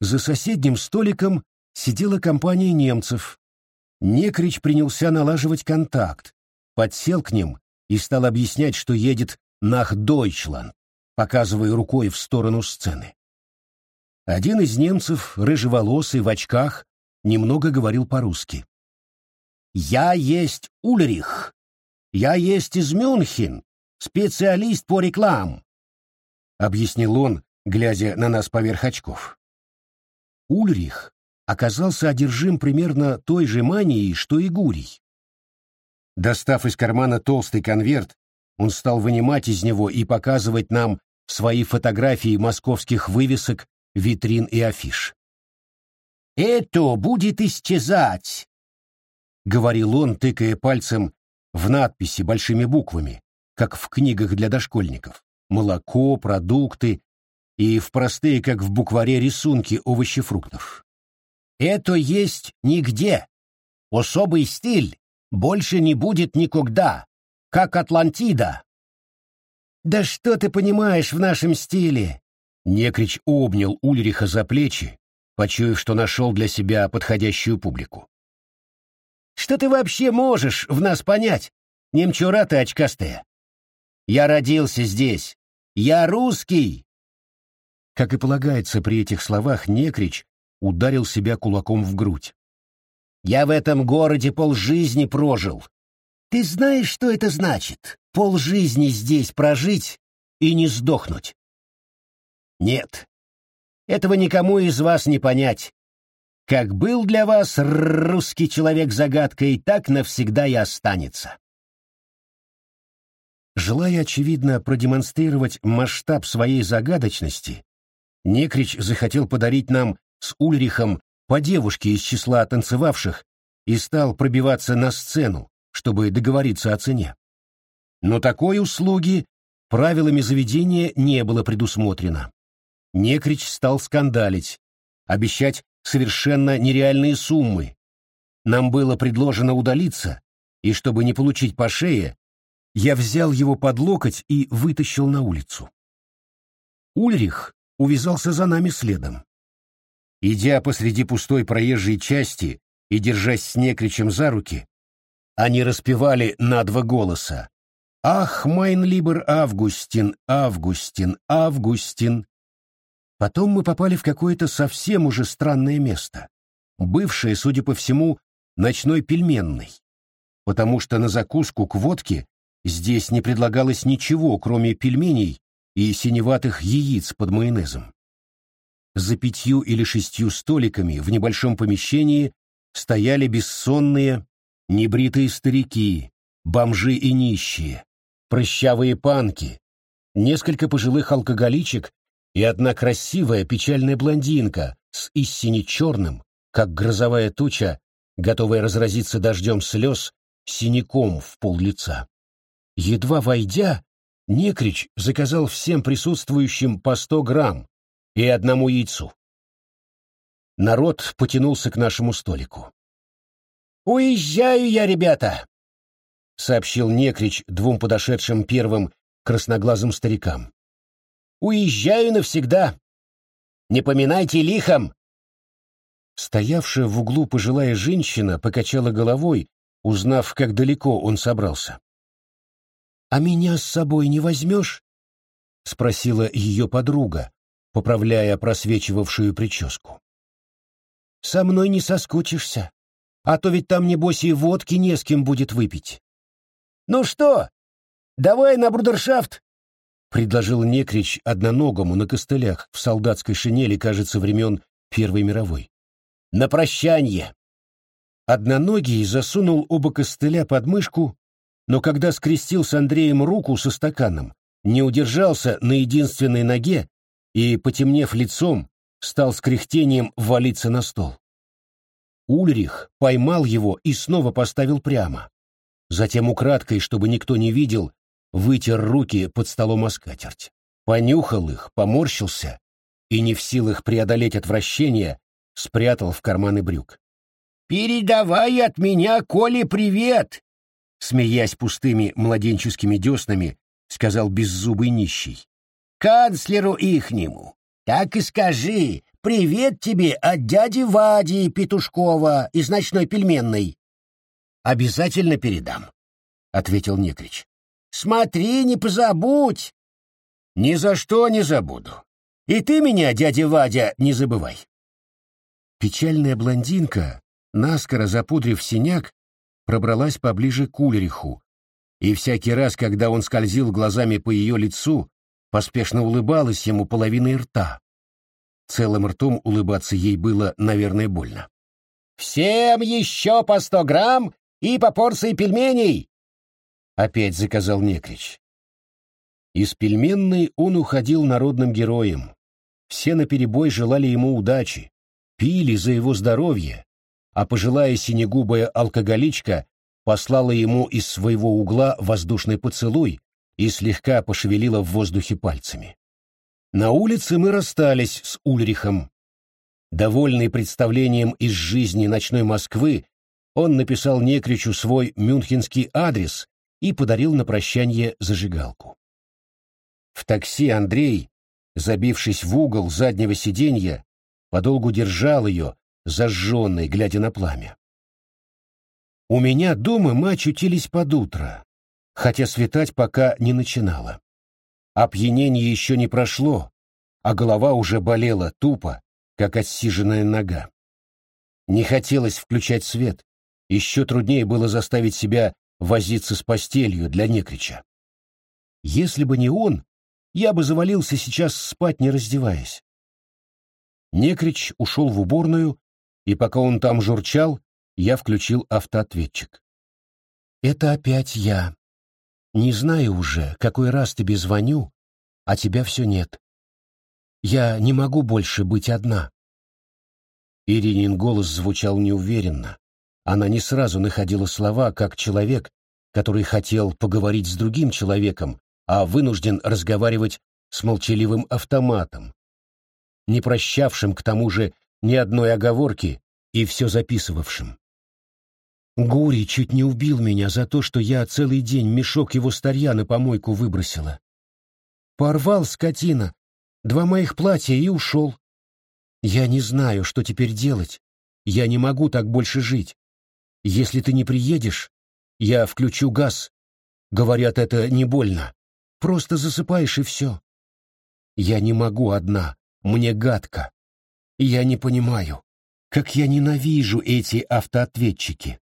S1: За соседним столиком сидела компания немцев. Некрич принялся налаживать контакт, подсел к ним и стал объяснять, что едет нах Дойчланд, показывая рукой в сторону сцены. Один из немцев, рыжеволосый, в очках, немного говорил по-русски. «Я есть Ульрих. Я есть из Мюнхен, специалист по реклам», — объяснил он, глядя на нас поверх очков. Ульрих оказался одержим примерно той же манией, что и Гурий. Достав из кармана толстый конверт, он стал вынимать из него и показывать нам свои фотографии московских вывесок, витрин и афиш.
S2: «Это будет исчезать», — говорил он, тыкая пальцем в надписи большими буквами, как в книгах для дошкольников. Молоко, продукты
S1: и в простые, как в букваре, рисунки овощефруктов.
S2: «Это есть нигде. Особый стиль больше не будет никогда, как Атлантида». «Да что ты понимаешь в нашем стиле?»
S1: Некрич обнял Ульриха за плечи, почуяв, что нашел для себя подходящую публику.
S2: «Что ты вообще можешь в нас понять, немчура ты очкастая? Я родился здесь. Я русский!»
S1: Как и полагается при этих словах, Некрич ударил себя кулаком в грудь.
S2: «Я в этом городе полжизни прожил. Ты знаешь, что это значит? Полжизни здесь прожить и не сдохнуть?» «Нет, этого никому из вас не понять. Как был для вас русский человек загадкой, так навсегда и останется».
S1: Желая, очевидно, продемонстрировать масштаб своей загадочности, Некрич захотел подарить нам с Ульрихом по девушке из числа танцевавших и стал пробиваться на сцену, чтобы договориться о цене. Но такой услуги правилами заведения не было предусмотрено. Некрич стал скандалить, обещать совершенно нереальные суммы. Нам было предложено удалиться, и чтобы не получить по шее, я взял его под локоть и вытащил на улицу. Ульрих увязался за нами следом. Идя посреди пустой проезжей части и держась с некричем за руки, они распевали на два голоса «Ах, майн либер Августин, Августин, Августин!» Потом мы попали в какое-то совсем уже странное место, бывшее, судя по всему, ночной пельменной, потому что на закуску к водке здесь не предлагалось ничего, кроме пельменей и синеватых яиц под майонезом. За пятью или шестью столиками в небольшом помещении стояли бессонные, небритые старики, бомжи и нищие, прыщавые панки, несколько пожилых алкоголичек и одна красивая печальная блондинка с истине черным, как грозовая туча, готовая разразиться дождем слез, синяком в пол лица. Едва войдя, Некрич заказал всем присутствующим по сто грамм и одному яйцу. Народ потянулся к нашему столику.
S2: «Уезжаю я, ребята!»
S1: — сообщил Некрич двум подошедшим первым красноглазым старикам.
S2: «Уезжаю навсегда! Не поминайте лихом!»
S1: Стоявшая в углу пожилая женщина покачала головой, узнав, как далеко он собрался.
S2: «А меня с собой не возьмешь?» — спросила ее подруга, поправляя просвечивавшую прическу. «Со мной не соскучишься, а то ведь там, небось, и водки не с кем будет выпить». «Ну что, давай на брудершафт!» — предложил Некрич одноногому на костылях в солдатской шинели, кажется, времен Первой мировой. «На прощанье!» Одноногий засунул оба костыля под мышку но когда скрестил с Андреем руку со стаканом, не удержался на единственной ноге и, потемнев лицом, стал с кряхтением валиться на стол. Ульрих поймал его и снова поставил прямо. Затем украдкой, чтобы никто не видел, вытер руки под столом о скатерть. Понюхал их, поморщился и, не в силах преодолеть отвращение, спрятал в карманы брюк. «Передавай от меня Коле привет!» смеясь пустыми младенческими деснами, сказал беззубый нищий. «Канцлеру ихнему, так и скажи, привет тебе от дяди Вади Петушкова из ночной пельменной». «Обязательно передам», — ответил Некрич. «Смотри, не позабудь». «Ни за что не забуду. И ты меня, дядя Вадя, не забывай». Печальная блондинка, наскоро запудрив синяк, пробралась поближе к Ульриху, и всякий раз, когда он скользил глазами по ее лицу, поспешно улыбалась ему половиной рта. Целым ртом улыбаться ей было, наверное, больно. «Всем еще по сто грамм и по порции пельменей!» Опять заказал Некрич. Из пельменной он уходил народным героем. Все наперебой желали ему удачи, пили за его здоровье, а пожилая синегубая алкоголичка послала ему из своего угла воздушный поцелуй и слегка пошевелила в воздухе пальцами.
S1: На улице мы расстались с Ульрихом. Довольный представлением из жизни ночной Москвы, он написал Некричу свой мюнхенский адрес и подарил на прощание зажигалку. В такси Андрей, забившись в угол заднего сиденья, подолгу держал ее, зажженной, глядя на пламя. У меня дома мы очутились под утро, хотя светать пока не начинало. Опьянение еще не прошло, а голова уже болела тупо, как отсиженная нога. Не хотелось включать свет, еще труднее было заставить себя возиться с постелью для некрича. Если бы не он, я бы завалился сейчас спать, не раздеваясь. Некрич ушел в уборную, и пока он там журчал, я включил автоответчик. «Это опять я. Не знаю уже, какой раз тебе звоню, а тебя все нет. Я не могу больше быть одна». Иринин голос звучал неуверенно. Она не сразу находила слова, как человек, который хотел поговорить с другим человеком, а вынужден разговаривать с молчаливым автоматом, не прощавшим к тому же ни одной оговорки и все записывавшим. Гури чуть не убил меня за то, что я целый день мешок его старья на помойку выбросила. Порвал скотина, два моих платья и ушел. Я не знаю, что теперь делать. Я не могу так больше жить. Если ты не приедешь, я включу газ. Говорят, это не больно. Просто засыпаешь и все. Я не могу одна, мне гадко. Я не понимаю, как я ненавижу эти автоответчики.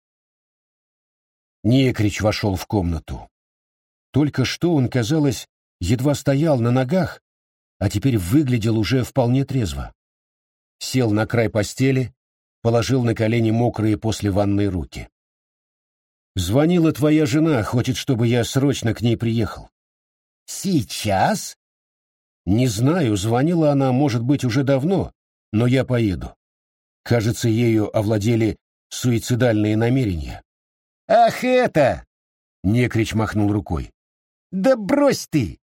S1: Некрич вошел в комнату. Только что он, казалось, едва стоял на ногах, а теперь выглядел уже вполне трезво. Сел на край постели, положил на колени мокрые после ванной руки. «Звонила твоя жена, хочет, чтобы я срочно к ней приехал». «Сейчас?» «Не знаю, звонила она, может быть, уже давно, но я поеду. Кажется, ею овладели суицидальные намерения».
S2: «Ах это!» — Некрич махнул рукой. «Да брось ты!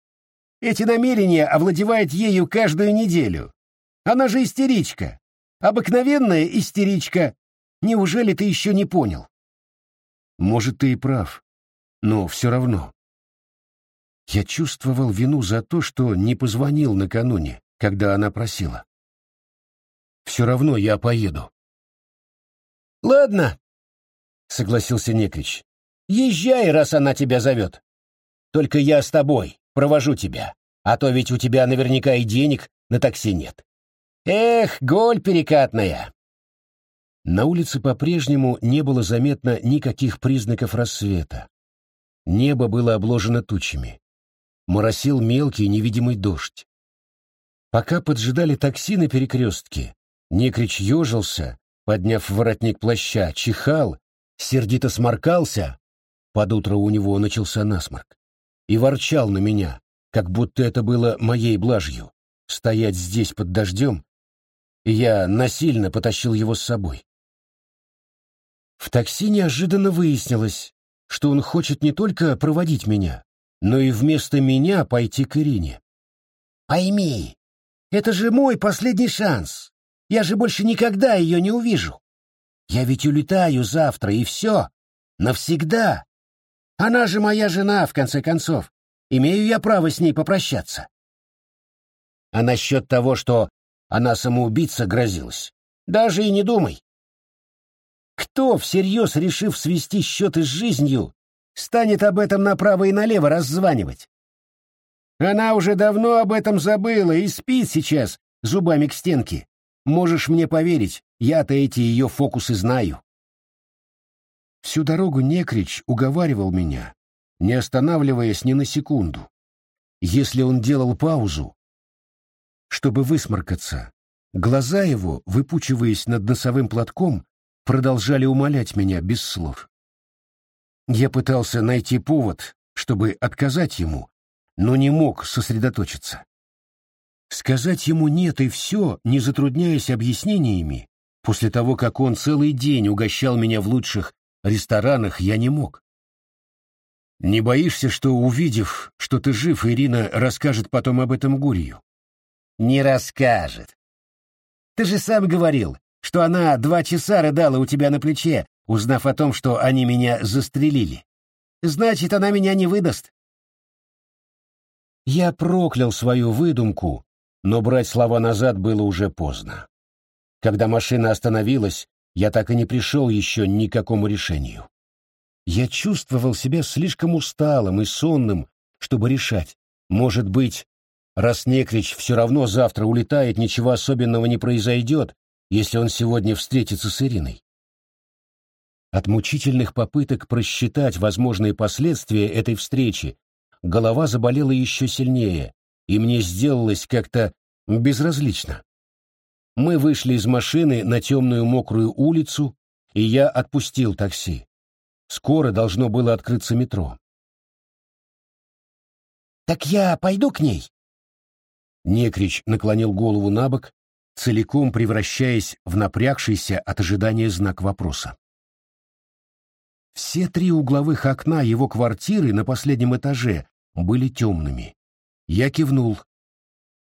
S2: Эти намерения овладевают ею каждую неделю. Она же истеричка. Обыкновенная истеричка. Неужели ты еще не понял?»
S1: «Может, ты и прав, но все равно». Я чувствовал вину за то, что не позвонил накануне, когда она просила. «Все равно я поеду».
S2: «Ладно», — согласился Некрич. «Езжай, раз она тебя зовет. Только я с тобой, провожу тебя, а то ведь у тебя наверняка и денег на такси нет. Эх, голь перекатная!»
S1: На улице по-прежнему не было заметно никаких признаков рассвета. Небо было обложено тучами. Моросил мелкий невидимый дождь. Пока поджидали такси на перекрестке, Некрич ежился, подняв воротник плаща, чихал сердито сморкался, под утро у него начался насморк, и ворчал на меня, как будто это было моей блажью, стоять здесь под дождем, и я насильно потащил его с собой. В такси неожиданно выяснилось, что он хочет не только проводить меня, но и вместо меня пойти к Ирине.
S2: «Пойми, это же мой последний шанс. Я же больше никогда ее не увижу. Я ведь улетаю завтра, и все. Навсегда. Она же моя жена, в конце концов. Имею я право с ней попрощаться. А насчет того, что она самоубийца грозилась, даже и не думай. Кто, всерьез решив свести счеты с жизнью, станет об этом направо и налево раззванивать? Она уже давно об этом забыла и спит сейчас зубами к стенке. Можешь мне поверить, я-то эти ее фокусы знаю.
S1: Всю дорогу Некрич уговаривал меня, не останавливаясь ни на секунду. Если он делал паузу, чтобы высморкаться, глаза его, выпучиваясь над носовым платком, продолжали умолять меня без слов. Я пытался найти повод, чтобы отказать ему, но не мог сосредоточиться. Сказать ему «нет» и все, не затрудняясь объяснениями, после того, как он целый день угощал меня в лучших ресторанах, я не мог. Не боишься, что, увидев, что ты жив, Ирина расскажет потом об этом Гурию?
S2: Не расскажет. Ты же сам говорил, что она два часа рыдала у тебя на плече, узнав о том, что они меня застрелили. Значит, она меня не выдаст. Я проклял свою выдумку, но брать слова назад было уже поздно. Когда машина остановилась, я так и не пришел еще ни к какому решению. Я чувствовал себя слишком усталым и сонным, чтобы решать. Может быть, раз Некрич все равно завтра улетает, ничего особенного не произойдет, если он сегодня встретится с Ириной. От мучительных попыток просчитать возможные последствия этой встречи голова заболела еще сильнее, и мне сделалось как-то безразлично. Мы вышли из машины на темную мокрую улицу, и я отпустил такси. Скоро должно было открыться метро. «Так я пойду к ней?» Некрич наклонил голову на бок, целиком превращаясь в напрягшийся от ожидания знак вопроса. Все три угловых окна его квартиры на последнем этаже были темными. Я кивнул.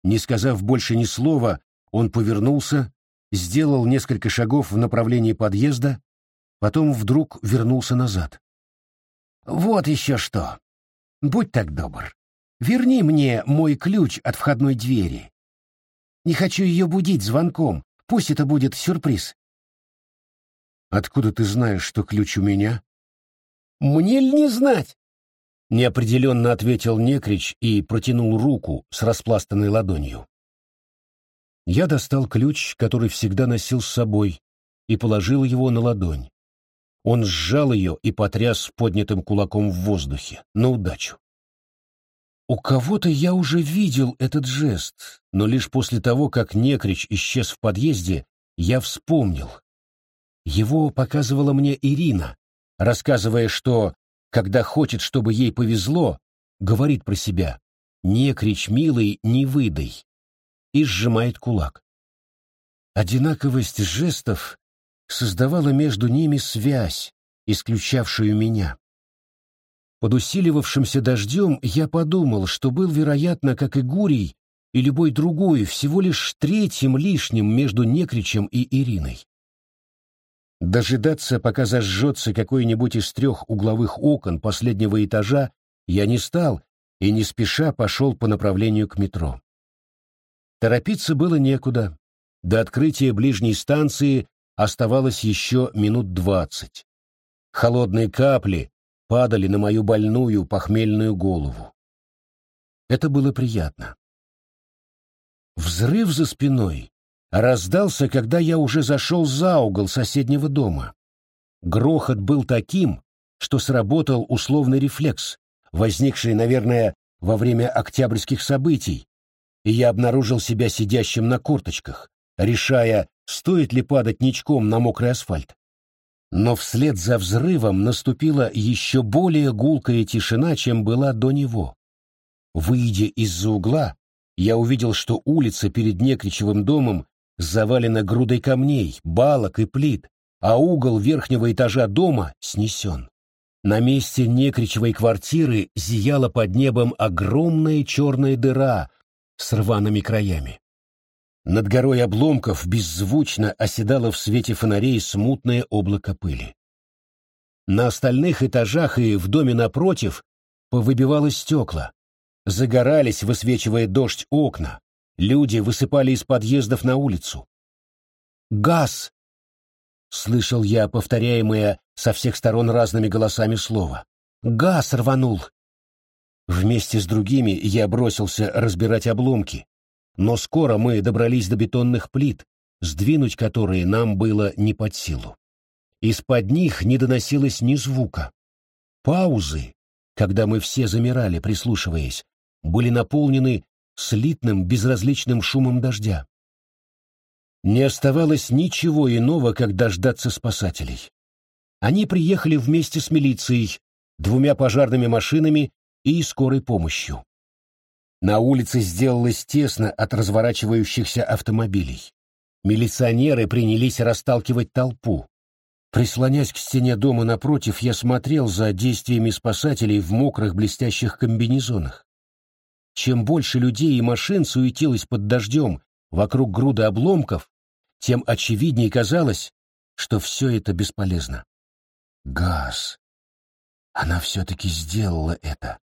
S2: Не сказав больше ни слова, он повернулся, сделал несколько шагов в направлении подъезда, потом вдруг вернулся назад. «Вот еще что! Будь так добр, верни мне мой ключ от входной двери. Не хочу ее будить звонком, пусть это будет сюрприз». «Откуда ты знаешь, что ключ у меня?» «Мне ли не знать?» Неопределенно ответил Некрич и протянул руку с распластанной ладонью. Я достал ключ, который всегда носил с собой, и положил его на ладонь. Он сжал ее и потряс поднятым кулаком в воздухе, на удачу. У кого-то я уже видел этот жест, но лишь после того, как Некрич исчез в подъезде, я вспомнил. Его показывала мне Ирина, рассказывая, что, когда хочет, чтобы ей повезло, говорит про себя «Некрич, милый, не выдай» и сжимает кулак. Одинаковость жестов создавала между ними связь, исключавшую меня. Под усиливавшимся дождем я подумал, что был, вероятно, как и Гурий и любой другой, всего лишь третьим лишним между Некричем и Ириной. Дожидаться, пока зажжется какой-нибудь из трех угловых окон последнего этажа, я не стал и не спеша пошел по направлению к метро. Торопиться было некуда. До открытия ближней станции оставалось еще минут двадцать. Холодные капли падали на мою больную похмельную голову. Это было приятно. Взрыв за спиной раздался, когда я уже зашел за угол соседнего дома. Грохот был таким, что сработал условный рефлекс, возникший, наверное, во время октябрьских событий, и я обнаружил себя сидящим на корточках, решая, стоит ли падать ничком на мокрый асфальт. Но вслед за взрывом наступила еще более гулкая тишина, чем была до него. Выйдя из-за угла, я увидел, что улица перед Некричевым домом завалена грудой камней, балок и плит, а угол верхнего этажа дома снесен. На месте Некричевой квартиры зияла под небом огромная черная дыра, с рваными краями. Над горой обломков беззвучно оседало в свете фонарей смутное облако пыли. На остальных этажах и в доме напротив повыбивалось стекла. Загорались, высвечивая дождь, окна. Люди высыпали из подъездов на улицу. «Газ!» — слышал я повторяемое со всех сторон разными голосами слово. «Газ рванул!» Вместе с другими я бросился разбирать обломки, но скоро мы добрались до бетонных плит, сдвинуть которые нам было не под силу. Из-под них не доносилось ни звука. Паузы, когда мы все замирали, прислушиваясь, были наполнены слитным безразличным шумом дождя. Не оставалось ничего иного, как дождаться спасателей. Они приехали вместе с милицией, двумя пожарными машинами и скорой помощью. На улице сделалось тесно от разворачивающихся автомобилей. Милиционеры принялись расталкивать толпу. Прислонясь к стене дома напротив, я смотрел за действиями спасателей в мокрых блестящих комбинезонах. чем больше людей и машин суетилось под дождем вокруг груды обломков, тем очевиднее казалось, что все это бесполезно. Газ. Она все-таки сделала это.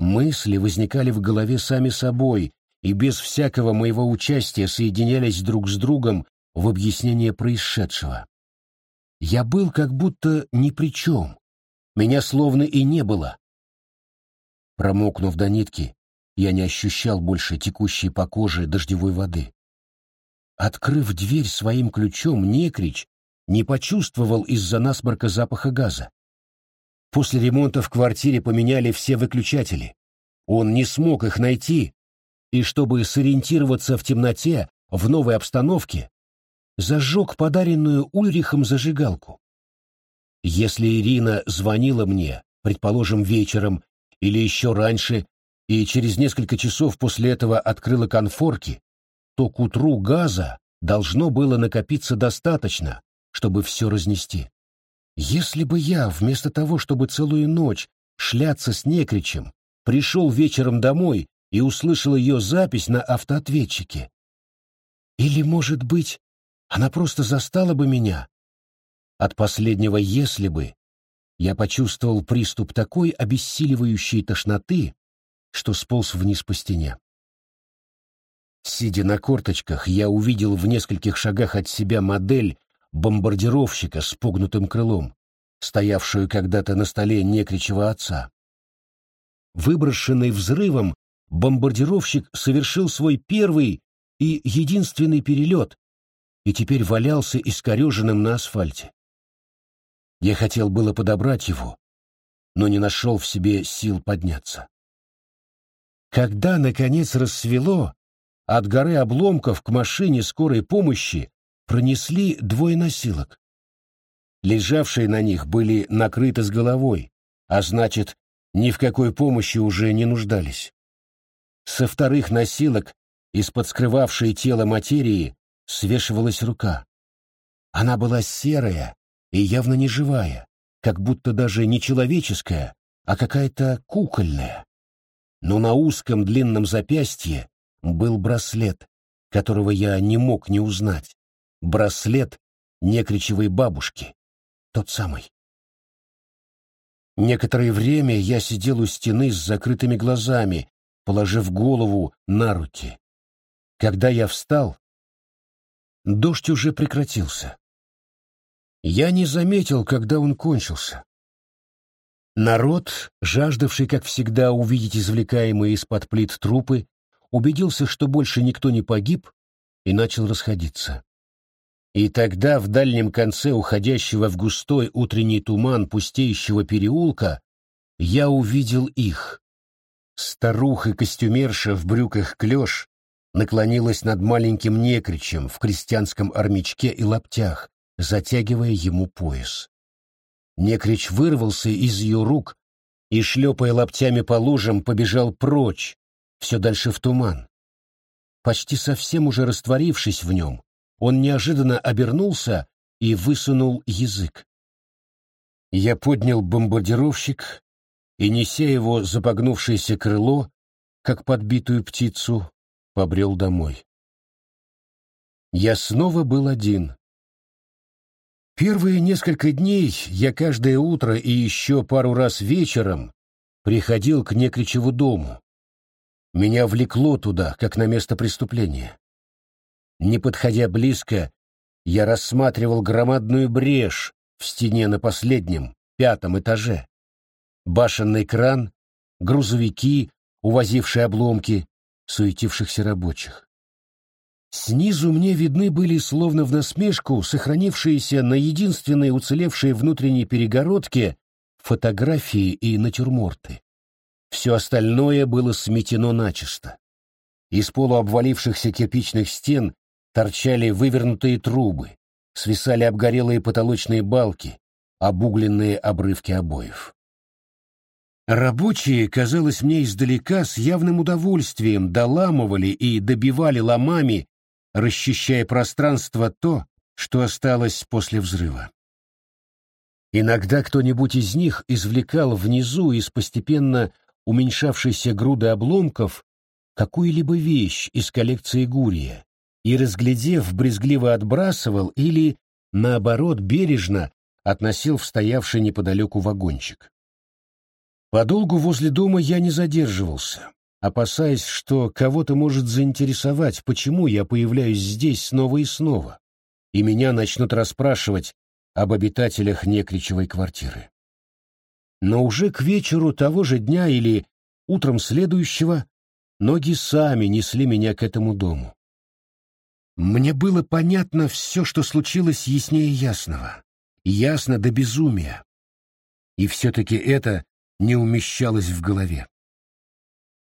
S2: Мысли возникали в голове сами собой и без всякого моего участия соединялись друг с другом в объяснение происшедшего. Я был как будто ни при чем. Меня словно и не было. Промокнув до нитки, я не ощущал больше текущей по коже дождевой воды. Открыв дверь своим ключом, Некрич не почувствовал из-за насморка запаха газа. После ремонта в квартире поменяли все выключатели. Он не смог их найти, и чтобы сориентироваться в темноте, в новой обстановке, зажег подаренную Ульрихом зажигалку. Если Ирина звонила мне, предположим, вечером или еще раньше, и через несколько часов после этого открыла конфорки, то к утру газа должно было накопиться достаточно, чтобы все разнести. Если бы я, вместо того, чтобы целую ночь шляться с некричем, пришел вечером домой и услышал ее запись на автоответчике. Или, может быть, она просто застала бы меня. От последнего «если бы» я почувствовал приступ такой обессиливающей тошноты, что сполз вниз по стене. Сидя на корточках, я увидел в нескольких шагах от себя модель бомбардировщика с погнутым крылом, стоявшую когда-то на столе некричего отца. Выброшенный взрывом, бомбардировщик совершил свой первый и единственный перелет и теперь валялся искореженным на асфальте. Я хотел было подобрать его, но не нашел в себе сил подняться. Когда, наконец, рассвело, от горы обломков к машине скорой помощи пронесли двое носилок. Лежавшие на них были накрыты с головой, а значит, ни в какой помощи уже не нуждались. Со вторых носилок из-под скрывавшей тело материи свешивалась рука. Она была серая и явно не живая, как будто даже не человеческая, а какая-то кукольная. Но на узком длинном запястье был браслет, которого я не мог не узнать. Браслет некричевой бабушки. Тот самый. Некоторое время я сидел у стены с закрытыми глазами, положив голову на руки. Когда я встал, дождь уже прекратился. Я не заметил, когда он кончился. Народ, жаждавший, как всегда, увидеть извлекаемые из-под плит трупы, убедился, что больше никто не погиб, и начал расходиться. И тогда в дальнем конце уходящего в густой утренний туман пустеющего переулка я увидел их. Старуха-костюмерша в брюках клеш наклонилась над маленьким некричем в крестьянском армячке и лаптях, затягивая ему пояс. Некрич вырвался из ее рук и, шлепая локтями по лужам, побежал прочь, все дальше в туман. Почти совсем уже растворившись в нем, он неожиданно обернулся и высунул язык. Я поднял бомбардировщик и, неся его запогнувшееся крыло, как подбитую птицу, побрел домой. Я снова был один. Первые несколько дней я каждое утро и еще пару раз вечером приходил к Некричеву дому. Меня влекло туда, как на место преступления. Не подходя близко, я рассматривал громадную брешь в стене на последнем, пятом этаже. Башенный кран, грузовики, увозившие обломки, суетившихся рабочих. Снизу мне видны были, словно в насмешку, сохранившиеся на единственной уцелевшей внутренней перегородке фотографии и натюрморты. Все остальное было сметено начисто. Из полуобвалившихся кирпичных стен торчали вывернутые трубы, свисали обгорелые потолочные балки, обугленные обрывки обоев. Рабочие, казалось мне издалека, с явным удовольствием доламывали и добивали ломами расчищая пространство то, что осталось после взрыва. Иногда кто-нибудь из них извлекал внизу из постепенно уменьшавшейся груды обломков какую-либо вещь из коллекции Гурия и, разглядев, брезгливо отбрасывал или, наоборот, бережно относил в стоявший неподалеку вагончик. Подолгу возле дома я не задерживался, опасаясь, что кого-то может заинтересовать, почему я появляюсь здесь снова и снова, и меня начнут расспрашивать об обитателях некричевой квартиры. Но уже к вечеру того же дня или утром следующего ноги сами несли меня к этому дому. Мне было понятно все, что случилось яснее ясного, ясно до безумия. И все-таки это не умещалось в голове.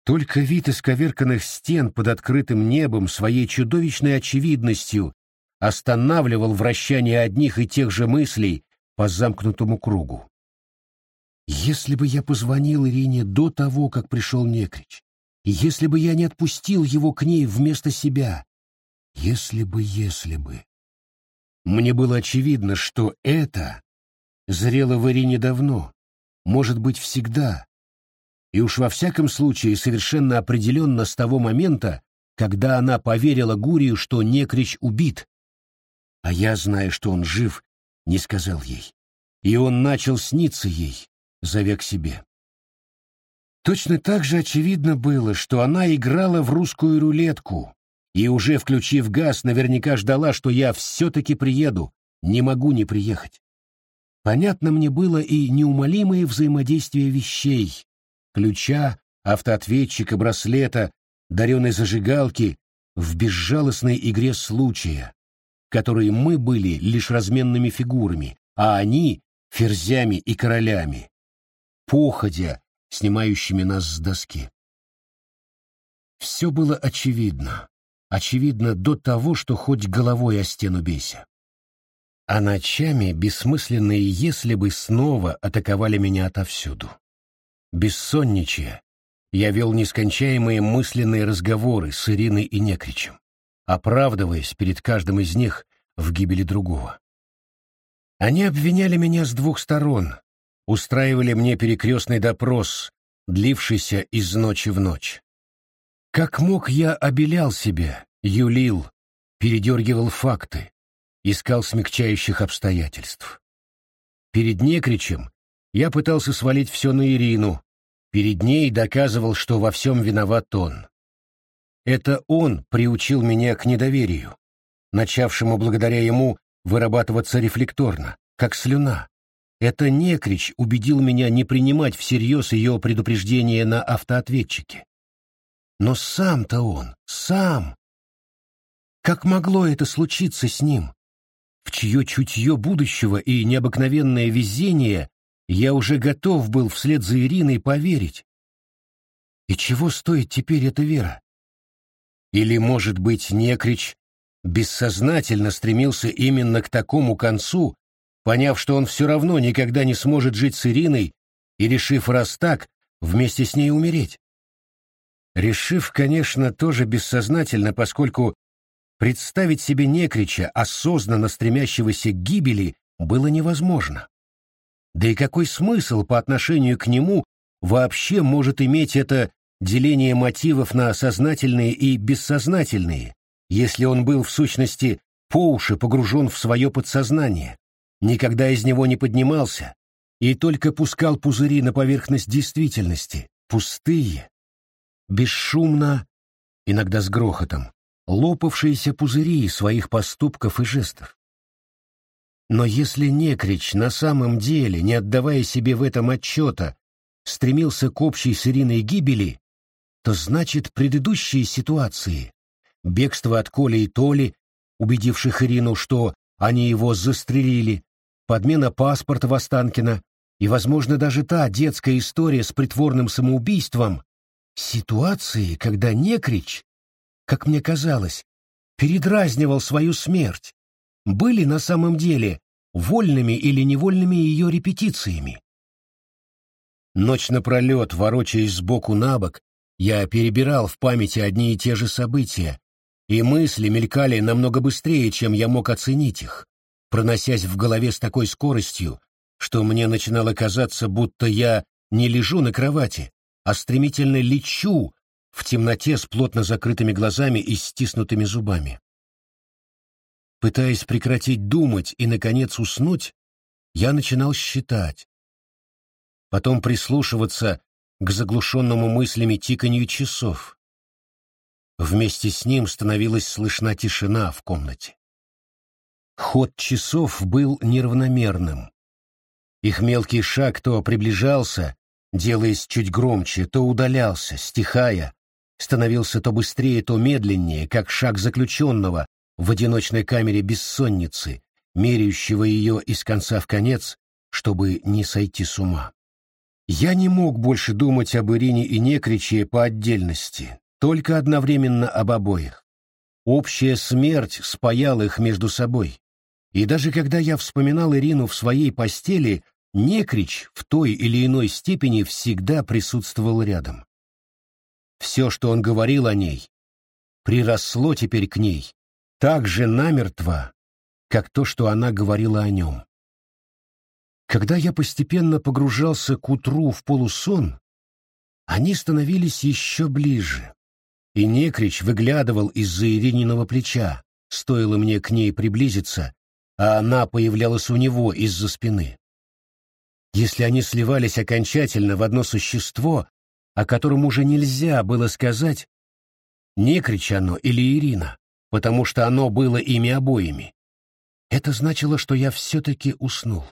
S2: Только вид исковерканных стен под открытым небом своей чудовищной очевидностью останавливал вращание одних и тех же мыслей по замкнутому кругу. Если бы я позвонил Ирине до того, как пришел Некрич, если бы я не отпустил его к ней вместо себя, если бы, если бы. Мне было очевидно, что это зрело в Ирине давно, может быть, всегда, и уж во всяком случае совершенно определенно с того момента, когда она поверила Гурию, что Некрич убит. А я, зная, что он жив, не сказал ей. И он начал сниться ей, зовя к себе. Точно так же очевидно было, что она играла в русскую рулетку и, уже включив газ, наверняка ждала, что я все-таки приеду, не могу не приехать. Понятно мне было и неумолимое взаимодействие вещей, ключа, автоответчика, браслета, дареной зажигалки в безжалостной игре случая, в которой мы были лишь разменными фигурами, а они — ферзями и королями, походя, снимающими нас с доски. Все было очевидно, очевидно до того, что хоть головой о стену бейся. А ночами бессмысленные «если бы» снова атаковали меня отовсюду. Бессонничая, я вел нескончаемые мысленные разговоры с Ириной и Некричем, оправдываясь перед каждым из них в гибели другого. Они обвиняли меня с двух сторон, устраивали мне перекрестный допрос, длившийся из ночи в ночь. Как мог, я обелял себя, юлил, передергивал факты, искал смягчающих обстоятельств. Перед Некричем я пытался свалить все на Ирину, перед ней доказывал, что во всем виноват он. Это он приучил меня к недоверию, начавшему благодаря ему вырабатываться рефлекторно, как слюна, это Некрич убедил меня не принимать всерьез ее предупреждение на автоответчике. Но сам-то он, сам. Как могло это случиться с ним? В чье чутье будущего и необыкновенное везение я уже готов был вслед за Ириной поверить. И чего стоит теперь эта вера? Или, может быть, Некрич бессознательно стремился именно к такому концу, поняв, что он все равно никогда не сможет жить с Ириной, и решив раз так, вместе с ней умереть. Решив, конечно, тоже бессознательно, поскольку представить себе некрича, осознанно стремящегося к гибели, было невозможно. Да и какой смысл по отношению к нему вообще может иметь это деление мотивов на сознательные и бессознательные, если он был в сущности по уши погружен в свое подсознание, никогда из него не поднимался и только пускал пузыри на поверхность действительности, пустые, бесшумно, иногда с грохотом, лопавшиеся пузыри своих поступков и жестов. Но если Некрич на самом деле, не отдавая себе в этом отчета, стремился к общей с Ириной гибели, то значит предыдущие ситуации, бегство от Коли и Толи, убедивших Ирину, что они его застрелили, подмена паспорта в Останкино и, возможно, даже та детская история с притворным самоубийством, ситуации, когда Некрич, как мне казалось, передразнивал свою смерть, были на самом деле вольными или невольными ее репетициями. Ночь напролет, ворочаясь сбоку на бок, я перебирал в памяти одни и те же события, и мысли мелькали намного быстрее, чем я мог оценить их проносясь в голове с такой скоростью, что мне начинало казаться, будто я не лежу на кровати, а стремительно лечу в темноте с плотно закрытыми глазами и стиснутыми зубами. Пытаясь прекратить думать и, наконец, уснуть, я начинал считать. Потом прислушиваться к заглушенному мыслями тиканью часов. Вместе с ним становилась слышна тишина в комнате. Ход часов был неравномерным. Их мелкий шаг то приближался, делаясь чуть громче, то удалялся, стихая, становился то быстрее, то медленнее, как шаг заключенного в одиночной камере бессонницы, меряющего ее из конца в конец, чтобы не сойти с ума. Я не мог больше думать об Ирине и Некриче по отдельности, только одновременно об обоих. Общая смерть спаяла их между собой. И даже когда я вспоминал Ирину в своей постели, Некрич в той или иной степени всегда присутствовал рядом. Все, что он говорил о ней, приросло теперь к ней, так же намертво, как то, что она говорила о нем. Когда я постепенно погружался к утру в полусон, они становились еще ближе, и Некрич выглядывал из-за Ирининого плеча, стоило мне к ней приблизиться, а она появлялась у него из-за спины. Если они сливались окончательно в одно существо, о котором уже нельзя было сказать, Некрич оно или Ирина, потому что оно было ими обоими, это значило, что я все-таки уснул.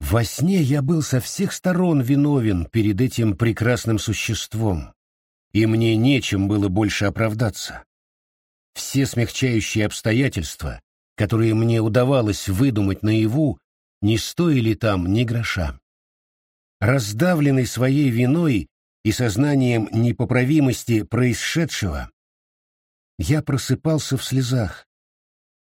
S2: Во сне я был со всех сторон виновен перед этим прекрасным существом, и мне нечем было больше оправдаться. Все смягчающие обстоятельства, которые мне удавалось выдумать наяву, не стоили там ни гроша. Раздавленный своей виной и сознанием непоправимости происшедшего, я просыпался в слезах,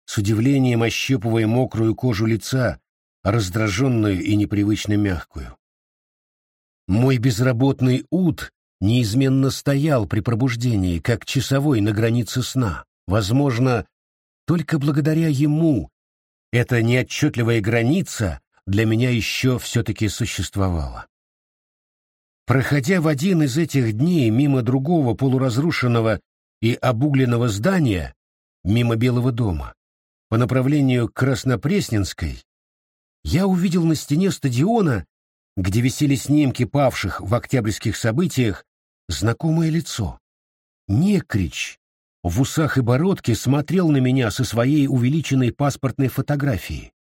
S2: с удивлением ощупывая мокрую кожу лица, раздраженную и непривычно мягкую. Мой безработный ут неизменно стоял при пробуждении, как часовой на границе сна. Возможно, только благодаря ему эта неотчетливая граница для меня еще все-таки существовала. Проходя в один из этих дней мимо другого полуразрушенного и обугленного здания, мимо Белого дома, по направлению к Краснопресненской, я увидел на стене стадиона, где висели снимки павших в октябрьских событиях, знакомое лицо. Некрич в усах и бородке смотрел на меня со своей увеличенной паспортной фотографией.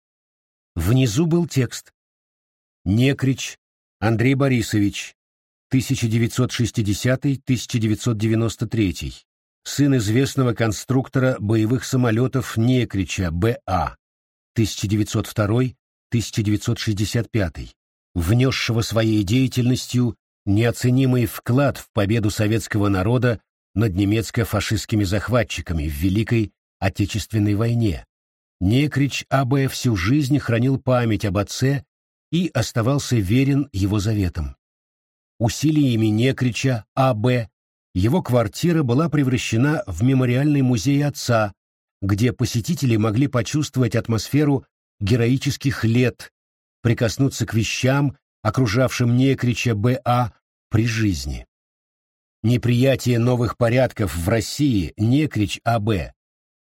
S2: Внизу был текст. Некрич Андрей Борисович, 1960-1993, сын известного конструктора боевых самолетов Некрича Б.А., 1902 1965, внесшего своей деятельностью неоценимый вклад в победу советского народа над немецко-фашистскими захватчиками в Великой Отечественной войне. Некрич А.Б. всю жизнь хранил память об отце и оставался верен его заветам. Усилиями Некрича А.Б. его квартира была превращена в мемориальный музей отца, где посетители могли почувствовать атмосферу героических лет, прикоснуться к вещам, окружавшим Некрича Б.А. при жизни. Неприятие новых порядков в России Некрич А.Б.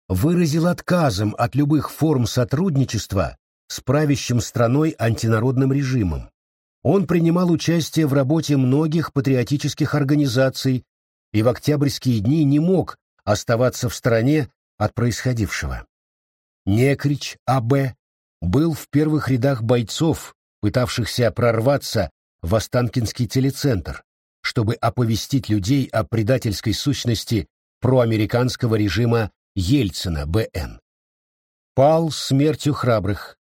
S2: выразил отказом от любых форм сотрудничества с правящим страной антинародным режимом. Он принимал участие в работе многих патриотических организаций и в октябрьские дни не мог оставаться в стороне от происходившего. Некрич А.Б был в первых рядах бойцов, пытавшихся прорваться в Останкинский телецентр, чтобы оповестить людей о предательской сущности проамериканского режима Ельцина БН. Пал смертью храбрых.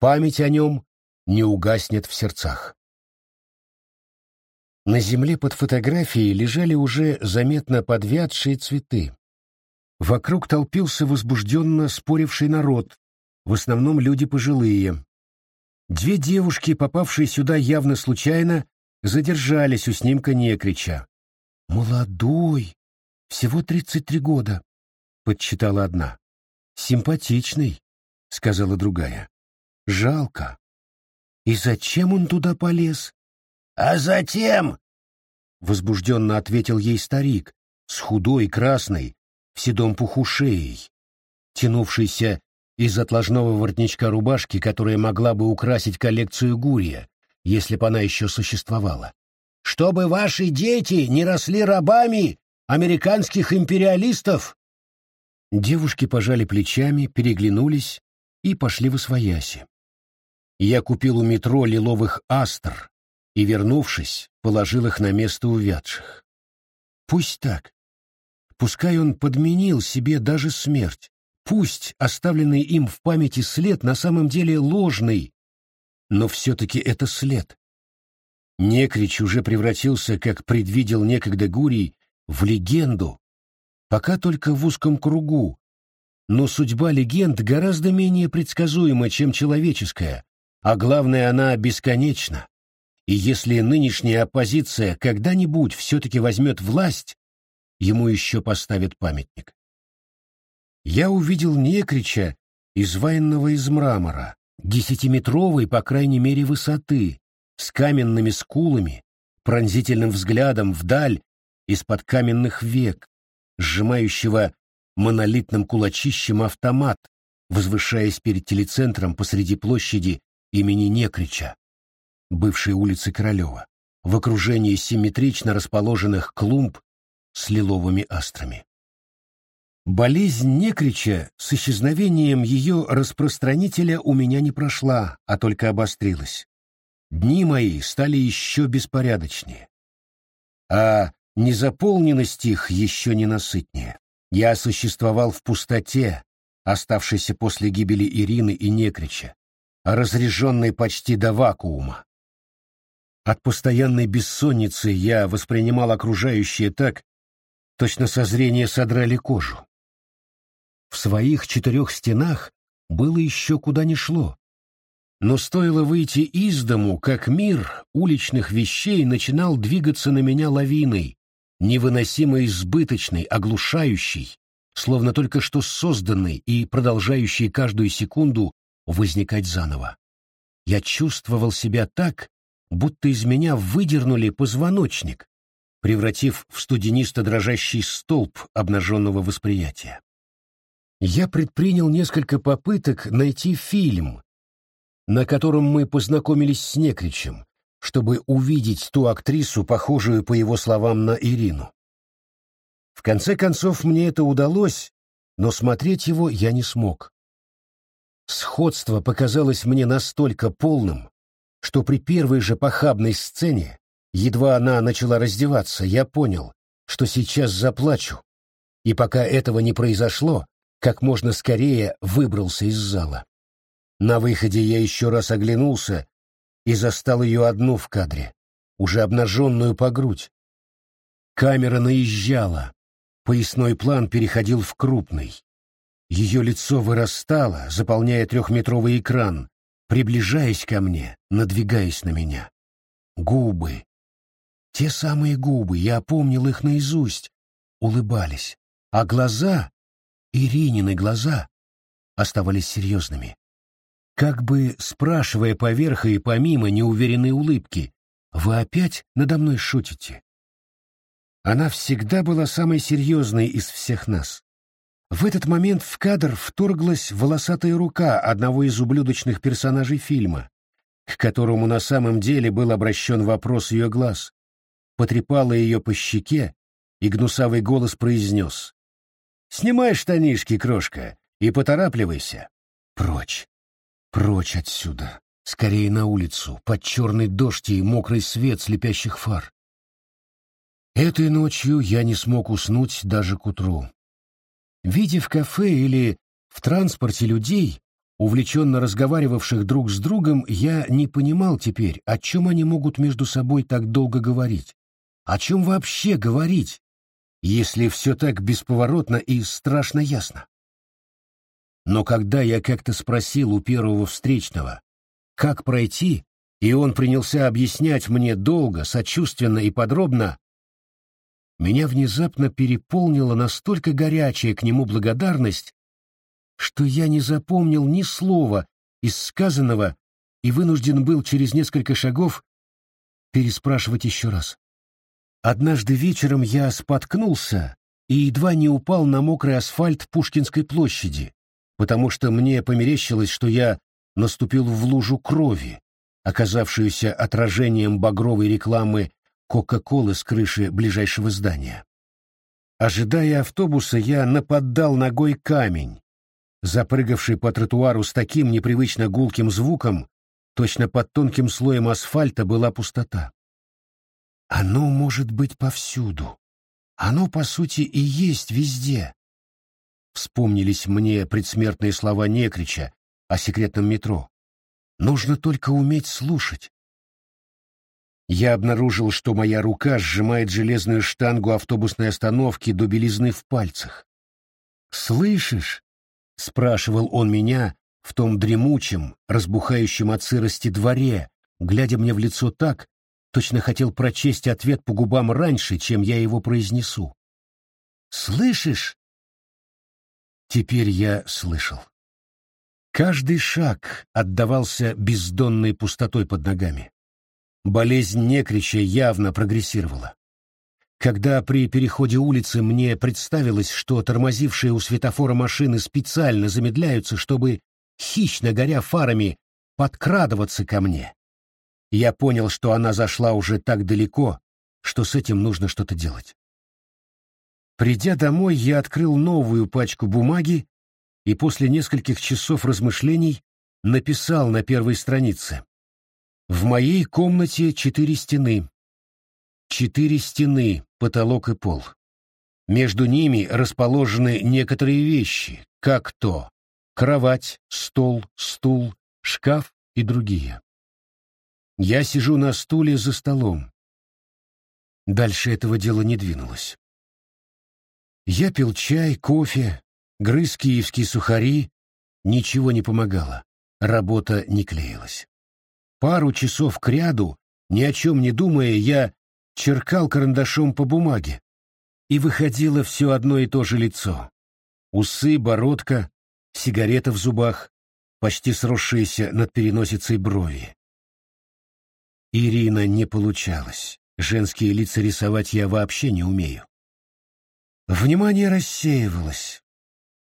S2: Память о нем не угаснет в сердцах. На земле под фотографией лежали уже заметно подвядшие цветы. Вокруг толпился возбужденно споривший народ, в основном люди пожилые. Две девушки, попавшие сюда явно случайно, задержались у снимка Некрича. «Молодой, всего тридцать три года», — подсчитала одна. «Симпатичный», — сказала другая. «Жалко. И зачем он туда полез?»
S3: «А затем,
S1: возбужденно ответил ей старик, с худой, красной, в седом пуху шеей, тянувшийся из отложного воротничка рубашки, которая могла бы украсить коллекцию Гурия, если бы она еще существовала. «Чтобы ваши дети не росли рабами американских империалистов!» Девушки пожали плечами, переглянулись и пошли в освояси. Я купил у метро лиловых астр и, вернувшись, положил их на место увядших. Пусть так. Пускай он подменил себе даже смерть. Пусть оставленный им в памяти след на самом деле ложный, но все-таки это след. Некрич уже превратился, как предвидел некогда Гурий, в легенду, пока только в узком кругу, но судьба легенд гораздо менее предсказуема, чем человеческая, а главное, она бесконечна. И если нынешняя оппозиция когда-нибудь все-таки возьмет власть, ему еще поставят памятник. Я увидел Некрича, изваянного из мрамора, десятиметровой, по крайней мере, высоты, с каменными скулами, пронзительным взглядом вдаль из-под каменных век, сжимающего монолитным кулачищем автомат, возвышаясь перед телецентром посреди площади имени Некрича, бывшей улицы Королева, в окружении симметрично расположенных клумб с лиловыми астрами. Болезнь Некрича с исчезновением ее распространителя у меня не прошла, а только обострилась. Дни мои стали еще беспорядочнее. А незаполненность их еще ненасытнее. Я существовал в пустоте, оставшейся после гибели Ирины и Некрича, разреженной почти до вакуума. От постоянной бессонницы я воспринимал окружающее так, точно со зрения содрали кожу. В своих четырех стенах было еще куда ни шло. Но стоило выйти из дому, как мир уличных вещей начинал двигаться на меня лавиной, невыносимо избыточной, оглушающей, словно только что созданной и продолжающей каждую секунду возникать заново. Я чувствовал себя так, будто из меня выдернули позвоночник, превратив в студенисто дрожащий столб обнаженного восприятия. Я предпринял несколько попыток найти фильм, на котором мы познакомились с Некричем, чтобы увидеть ту актрису, похожую, по его словам, на Ирину. В конце концов, мне это удалось, но смотреть его я не смог. Сходство показалось мне настолько полным, что при первой же похабной сцене, едва она начала раздеваться, я понял, что сейчас заплачу, и пока этого не произошло, как можно скорее выбрался из зала. На выходе я еще раз оглянулся и застал ее одну в кадре, уже обнаженную по грудь. Камера наезжала, поясной план переходил в крупный. Ее лицо вырастало, заполняя трехметровый экран, приближаясь ко мне, надвигаясь на меня. Губы. Те самые губы, я помнил их наизусть, улыбались, а глаза, Иринины глаза, оставались серьезными как бы спрашивая поверх и помимо неуверенной улыбки, «Вы опять надо мной шутите?» Она всегда была самой серьезной из всех нас. В этот момент в кадр вторглась волосатая рука одного из ублюдочных персонажей фильма, к которому на самом деле был обращен вопрос ее глаз, потрепала ее по щеке, и гнусавый голос произнес «Снимай штанишки, крошка, и поторапливайся. Прочь, Прочь отсюда, скорее на улицу, под черный дождь и мокрый свет слепящих фар. Этой ночью я не смог уснуть даже к утру. Видя в кафе или в транспорте людей, увлеченно разговаривавших друг с другом, я не понимал теперь, о чем они могут между собой так долго говорить. О чем вообще говорить, если все так бесповоротно и страшно ясно? Но когда я как-то спросил у первого встречного, как пройти, и он принялся объяснять мне долго, сочувственно и подробно, меня внезапно переполнила настолько горячая к нему благодарность, что я не запомнил ни слова из сказанного и вынужден был через несколько шагов переспрашивать еще раз.
S2: Однажды вечером я споткнулся и едва не упал на мокрый асфальт Пушкинской площади, потому что мне померещилось, что я наступил в лужу крови, оказавшуюся отражением багровой рекламы Кока-Колы с крыши ближайшего здания. Ожидая автобуса, я наподдал ногой камень, запрыгавший по тротуару с таким непривычно гулким звуком, точно под тонким слоем асфальта была пустота. Оно может быть повсюду. Оно, по сути, и есть везде. Вспомнились мне предсмертные слова Некрича о секретном метро. Нужно только уметь слушать. Я обнаружил, что моя рука сжимает железную штангу автобусной остановки до белизны в пальцах. «Слышишь?» — спрашивал он меня в том дремучем, разбухающем от сырости дворе, глядя мне в лицо так, точно хотел прочесть ответ по губам раньше, чем я его произнесу. «Слышишь?» Теперь я слышал. Каждый шаг отдавался бездонной пустотой под ногами. Болезнь некрича явно прогрессировала. Когда при переходе улицы мне представилось, что тормозившие у светофора машины специально замедляются, чтобы, хищно горя фарами, подкрадываться ко мне, я понял, что она зашла уже так далеко, что с этим нужно что-то делать. Придя домой, я открыл новую пачку бумаги и после нескольких часов размышлений написал на первой странице. В моей комнате четыре стены. Четыре стены, потолок и пол. Между ними расположены некоторые вещи, как то кровать, стол, стул, шкаф и другие. Я сижу на стуле за столом. Дальше этого дела не двинулось. Я пил чай, кофе, грыз киевские сухари. Ничего не помогало. Работа не клеилась. Пару часов кряду, ни о чем не думая, я черкал карандашом по бумаге. И выходило все одно и то же лицо. Усы, бородка, сигарета в зубах, почти сросшиеся над переносицей брови. Ирина не получалось. Женские лица рисовать я вообще не умею. Внимание рассеивалось.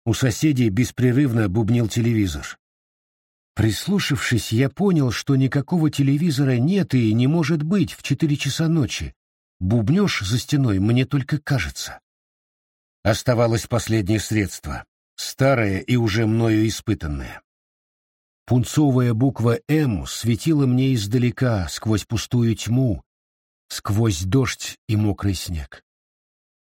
S2: У соседей беспрерывно бубнил телевизор. Прислушавшись, я понял, что никакого телевизора нет и не может быть в четыре часа ночи. Бубнёж за стеной мне только кажется. Оставалось последнее средство, старое и уже мною испытанное. Пунцовая буква «М» светила мне издалека, сквозь пустую тьму, сквозь дождь и мокрый снег.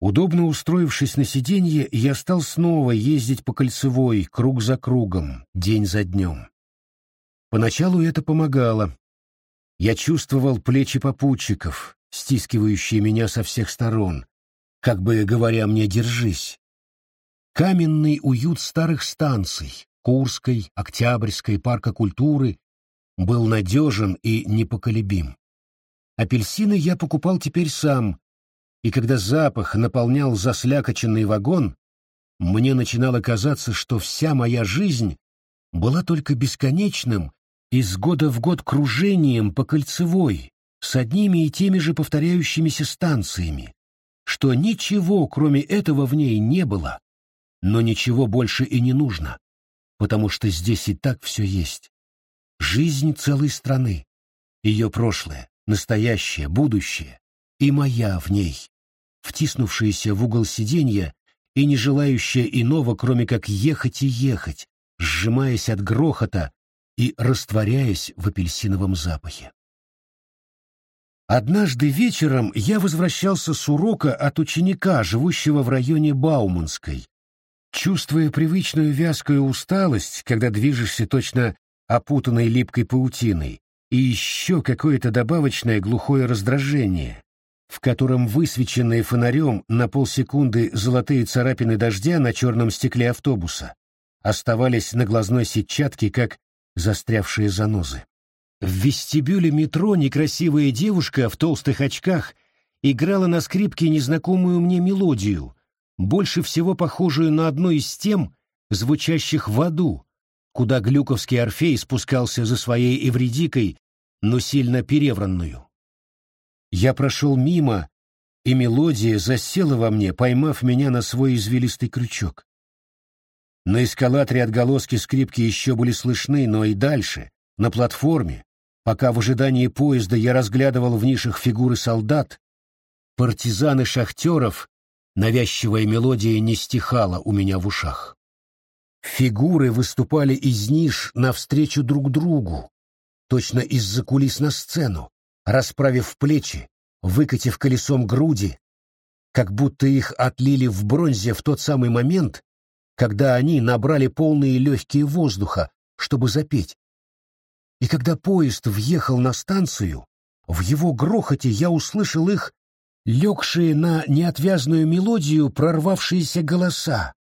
S2: Удобно устроившись на сиденье, я стал снова ездить по кольцевой, круг за кругом, день за днем. Поначалу это помогало. Я чувствовал плечи попутчиков, стискивающие меня со всех сторон, как бы говоря мне «держись». Каменный уют старых станций, Курской, Октябрьской, Парка культуры, был надежен и непоколебим. Апельсины я покупал теперь сам, и когда запах наполнял заслякоченный вагон, мне начинало казаться, что вся моя жизнь была только бесконечным из года в год кружением по кольцевой с одними и теми же повторяющимися станциями, что ничего, кроме этого, в ней не было, но ничего больше и не нужно, потому что здесь и так все есть. Жизнь целой страны, ее прошлое, настоящее, будущее, и моя в ней втиснувшаяся в угол сиденья и не желающая иного, кроме как ехать и ехать, сжимаясь от грохота и растворяясь в апельсиновом запахе. Однажды вечером я возвращался с урока от ученика, живущего в районе Бауманской, чувствуя привычную вязкую усталость, когда движешься точно опутанной липкой паутиной, и еще какое-то добавочное глухое раздражение, в котором высвеченные фонарем на полсекунды золотые царапины дождя на черном стекле автобуса оставались на глазной сетчатке, как застрявшие занозы. В вестибюле метро некрасивая девушка в толстых очках играла на скрипке незнакомую мне мелодию, больше всего похожую на одну из тем, звучащих в аду, куда глюковский орфей спускался за своей эвредикой, но сильно перевранную. Я прошел мимо
S1: и мелодия засела во мне, поймав меня на свой извилистый крючок. На эскалаторе отголоски скрипки еще были слышны, но и дальше, на платформе, пока в ожидании поезда я разглядывал в нишах фигуры солдат, партизаны шахтеров, навязчивая мелодия не стихала у меня в ушах. Фигуры выступали из ниш навстречу друг другу, точно из-за кулис на сцену, расправив плечи, выкатив колесом груди, как будто их отлили в бронзе в тот самый момент, когда они набрали полные легкие воздуха, чтобы запеть. И когда поезд въехал на станцию, в его грохоте я услышал их, легшие на неотвязную мелодию прорвавшиеся голоса.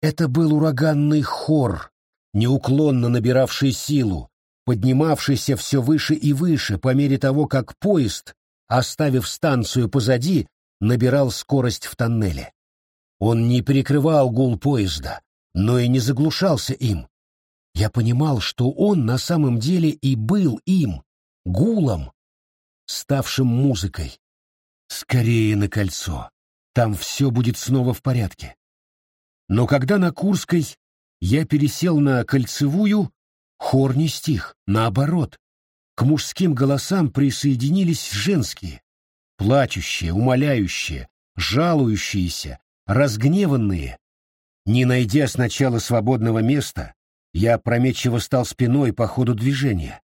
S1: Это был ураганный хор, неуклонно набиравший силу, поднимавшийся все выше и выше по мере того, как поезд, оставив станцию позади, набирал скорость в тоннеле. Он не перекрывал гул поезда, но и не заглушался им. Я понимал, что он на самом деле и был им, гулом, ставшим музыкой. Скорее на кольцо. Там все будет снова в порядке. Но когда на Курской я пересел на кольцевую, хор не стих, наоборот. К мужским голосам присоединились женские, плачущие, умоляющие, жалующиеся, разгневанные. Не найдя сначала свободного места, я опрометчиво стал спиной по ходу движения,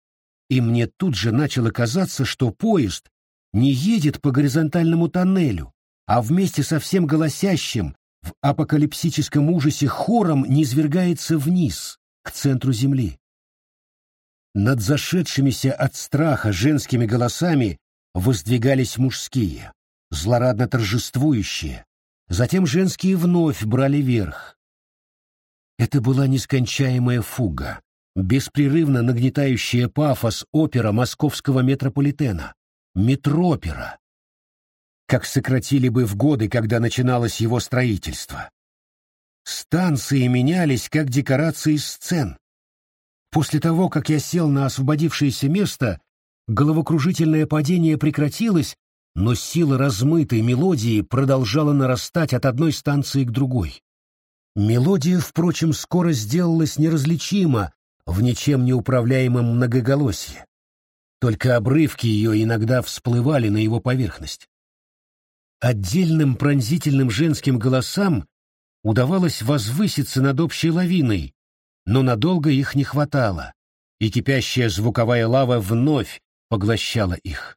S1: и мне тут же начало казаться, что поезд не едет по горизонтальному тоннелю, а вместе со всем голосящим в апокалипсическом ужасе хором низвергается вниз, к центру земли. Над зашедшимися от страха женскими голосами воздвигались мужские, злорадно торжествующие, Затем женские вновь брали верх. Это была нескончаемая фуга, беспрерывно нагнетающая пафос опера московского метрополитена, метропера, как сократили бы в годы, когда начиналось его строительство. Станции менялись, как декорации сцен. После того, как я сел на освободившееся место, головокружительное падение прекратилось, но сила размытой мелодии продолжала нарастать от одной станции к другой. Мелодия, впрочем, скоро сделалась неразличима в ничем не управляемом многоголосье. Только обрывки ее иногда всплывали на его поверхность. Отдельным пронзительным женским голосам удавалось возвыситься над общей лавиной, но надолго их не хватало, и кипящая звуковая лава вновь поглощала их.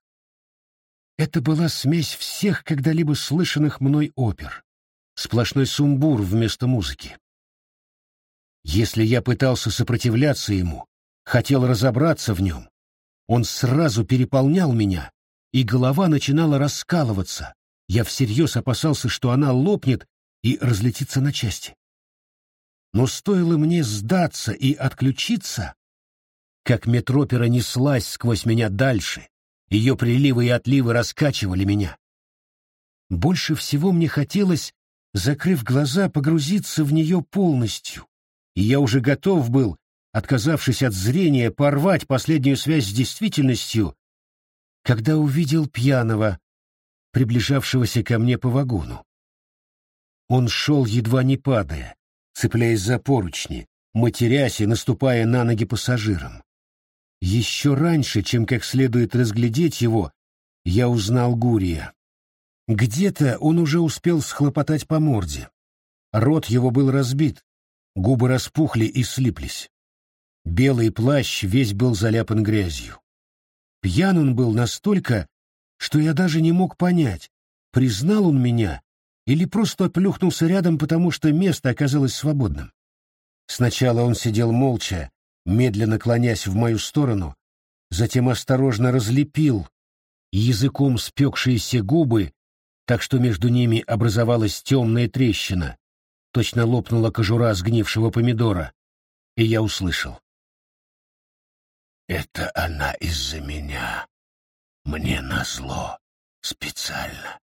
S1: Это была смесь всех когда-либо слышанных мной опер. Сплошной сумбур вместо музыки. Если я пытался сопротивляться ему, хотел разобраться в нем, он сразу переполнял меня, и голова начинала раскалываться. Я всерьез опасался, что она лопнет и разлетится на части. Но стоило мне сдаться и отключиться, как метропера неслась сквозь меня дальше, ее приливы и отливы раскачивали меня. Больше всего мне хотелось, закрыв глаза, погрузиться в нее полностью, и я уже готов был, отказавшись от зрения, порвать последнюю связь с действительностью, когда увидел пьяного, приближавшегося ко мне по вагону. Он шел, едва не падая, цепляясь за поручни, матерясь и наступая на ноги пассажирам. Еще раньше, чем как следует разглядеть его, я узнал Гурия. Где-то он уже успел схлопотать по морде. Рот его был разбит, губы распухли и слиплись. Белый плащ весь был заляпан грязью. Пьян он был настолько, что я даже не мог понять, признал он меня или просто плюхнулся рядом, потому что место оказалось свободным. Сначала он сидел молча, медленно клонясь в мою сторону, затем осторожно разлепил языком спекшиеся губы, так что между ними образовалась темная трещина, точно лопнула кожура сгнившего помидора, и я услышал. «Это она из-за меня. Мне назло. Специально.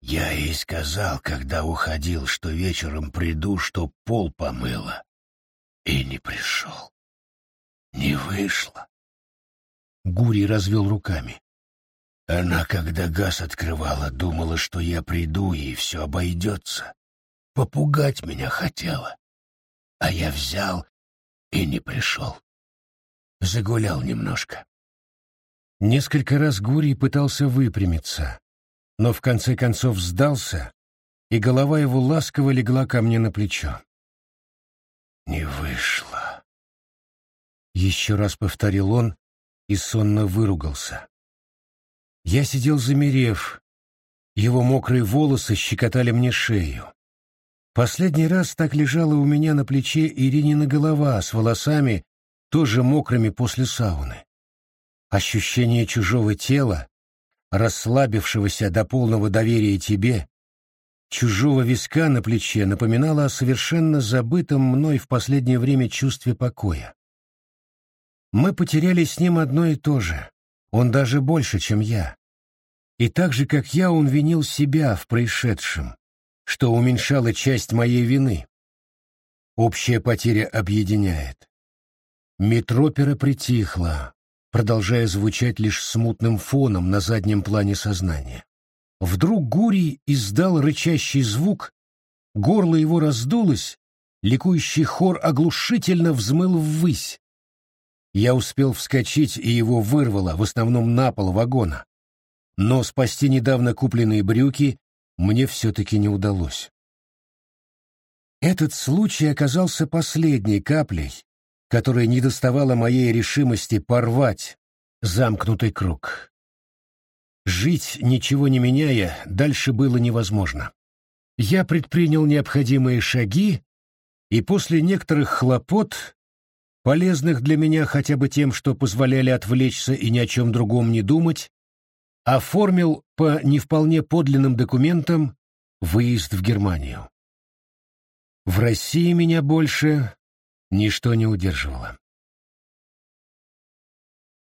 S1: Я ей сказал, когда уходил, что вечером приду, что пол помыла. И не пришел. Не вышло. Гурий развел руками. Она, когда газ открывала, думала, что я приду, и все обойдется. Попугать меня хотела. А я взял и не пришел. Загулял немножко.
S2: Несколько раз Гурий пытался выпрямиться, но в конце концов сдался, и голова его ласково легла ко мне на плечо.
S1: «Не вышло», —
S2: еще раз повторил он и сонно выругался. Я сидел замерев, его мокрые волосы щекотали мне шею. Последний раз так лежала у меня на плече Иринина голова с волосами, тоже мокрыми после сауны. Ощущение чужого тела, расслабившегося до полного доверия тебе, чужого виска на плече напоминало о совершенно забытом мной в последнее время чувстве покоя. Мы потеряли с ним одно и то же, он даже больше, чем я. И так же, как я, он винил себя в происшедшем, что уменьшало часть моей вины. Общая потеря объединяет. Метропера притихла, продолжая звучать лишь смутным фоном на заднем плане сознания. Вдруг Гурий издал рычащий звук, горло его раздулось, ликующий хор оглушительно взмыл ввысь. Я успел вскочить, и его вырвало, в основном на пол вагона. Но спасти недавно купленные брюки мне все-таки не удалось. Этот случай оказался последней каплей, которая не доставала моей решимости порвать замкнутый круг. Жить, ничего не меняя, дальше было невозможно. Я предпринял необходимые шаги, и после некоторых хлопот, полезных для меня хотя бы тем, что позволяли отвлечься и ни о чем другом не думать, оформил по не вполне подлинным документам выезд в Германию. В России меня больше ничто не удерживало.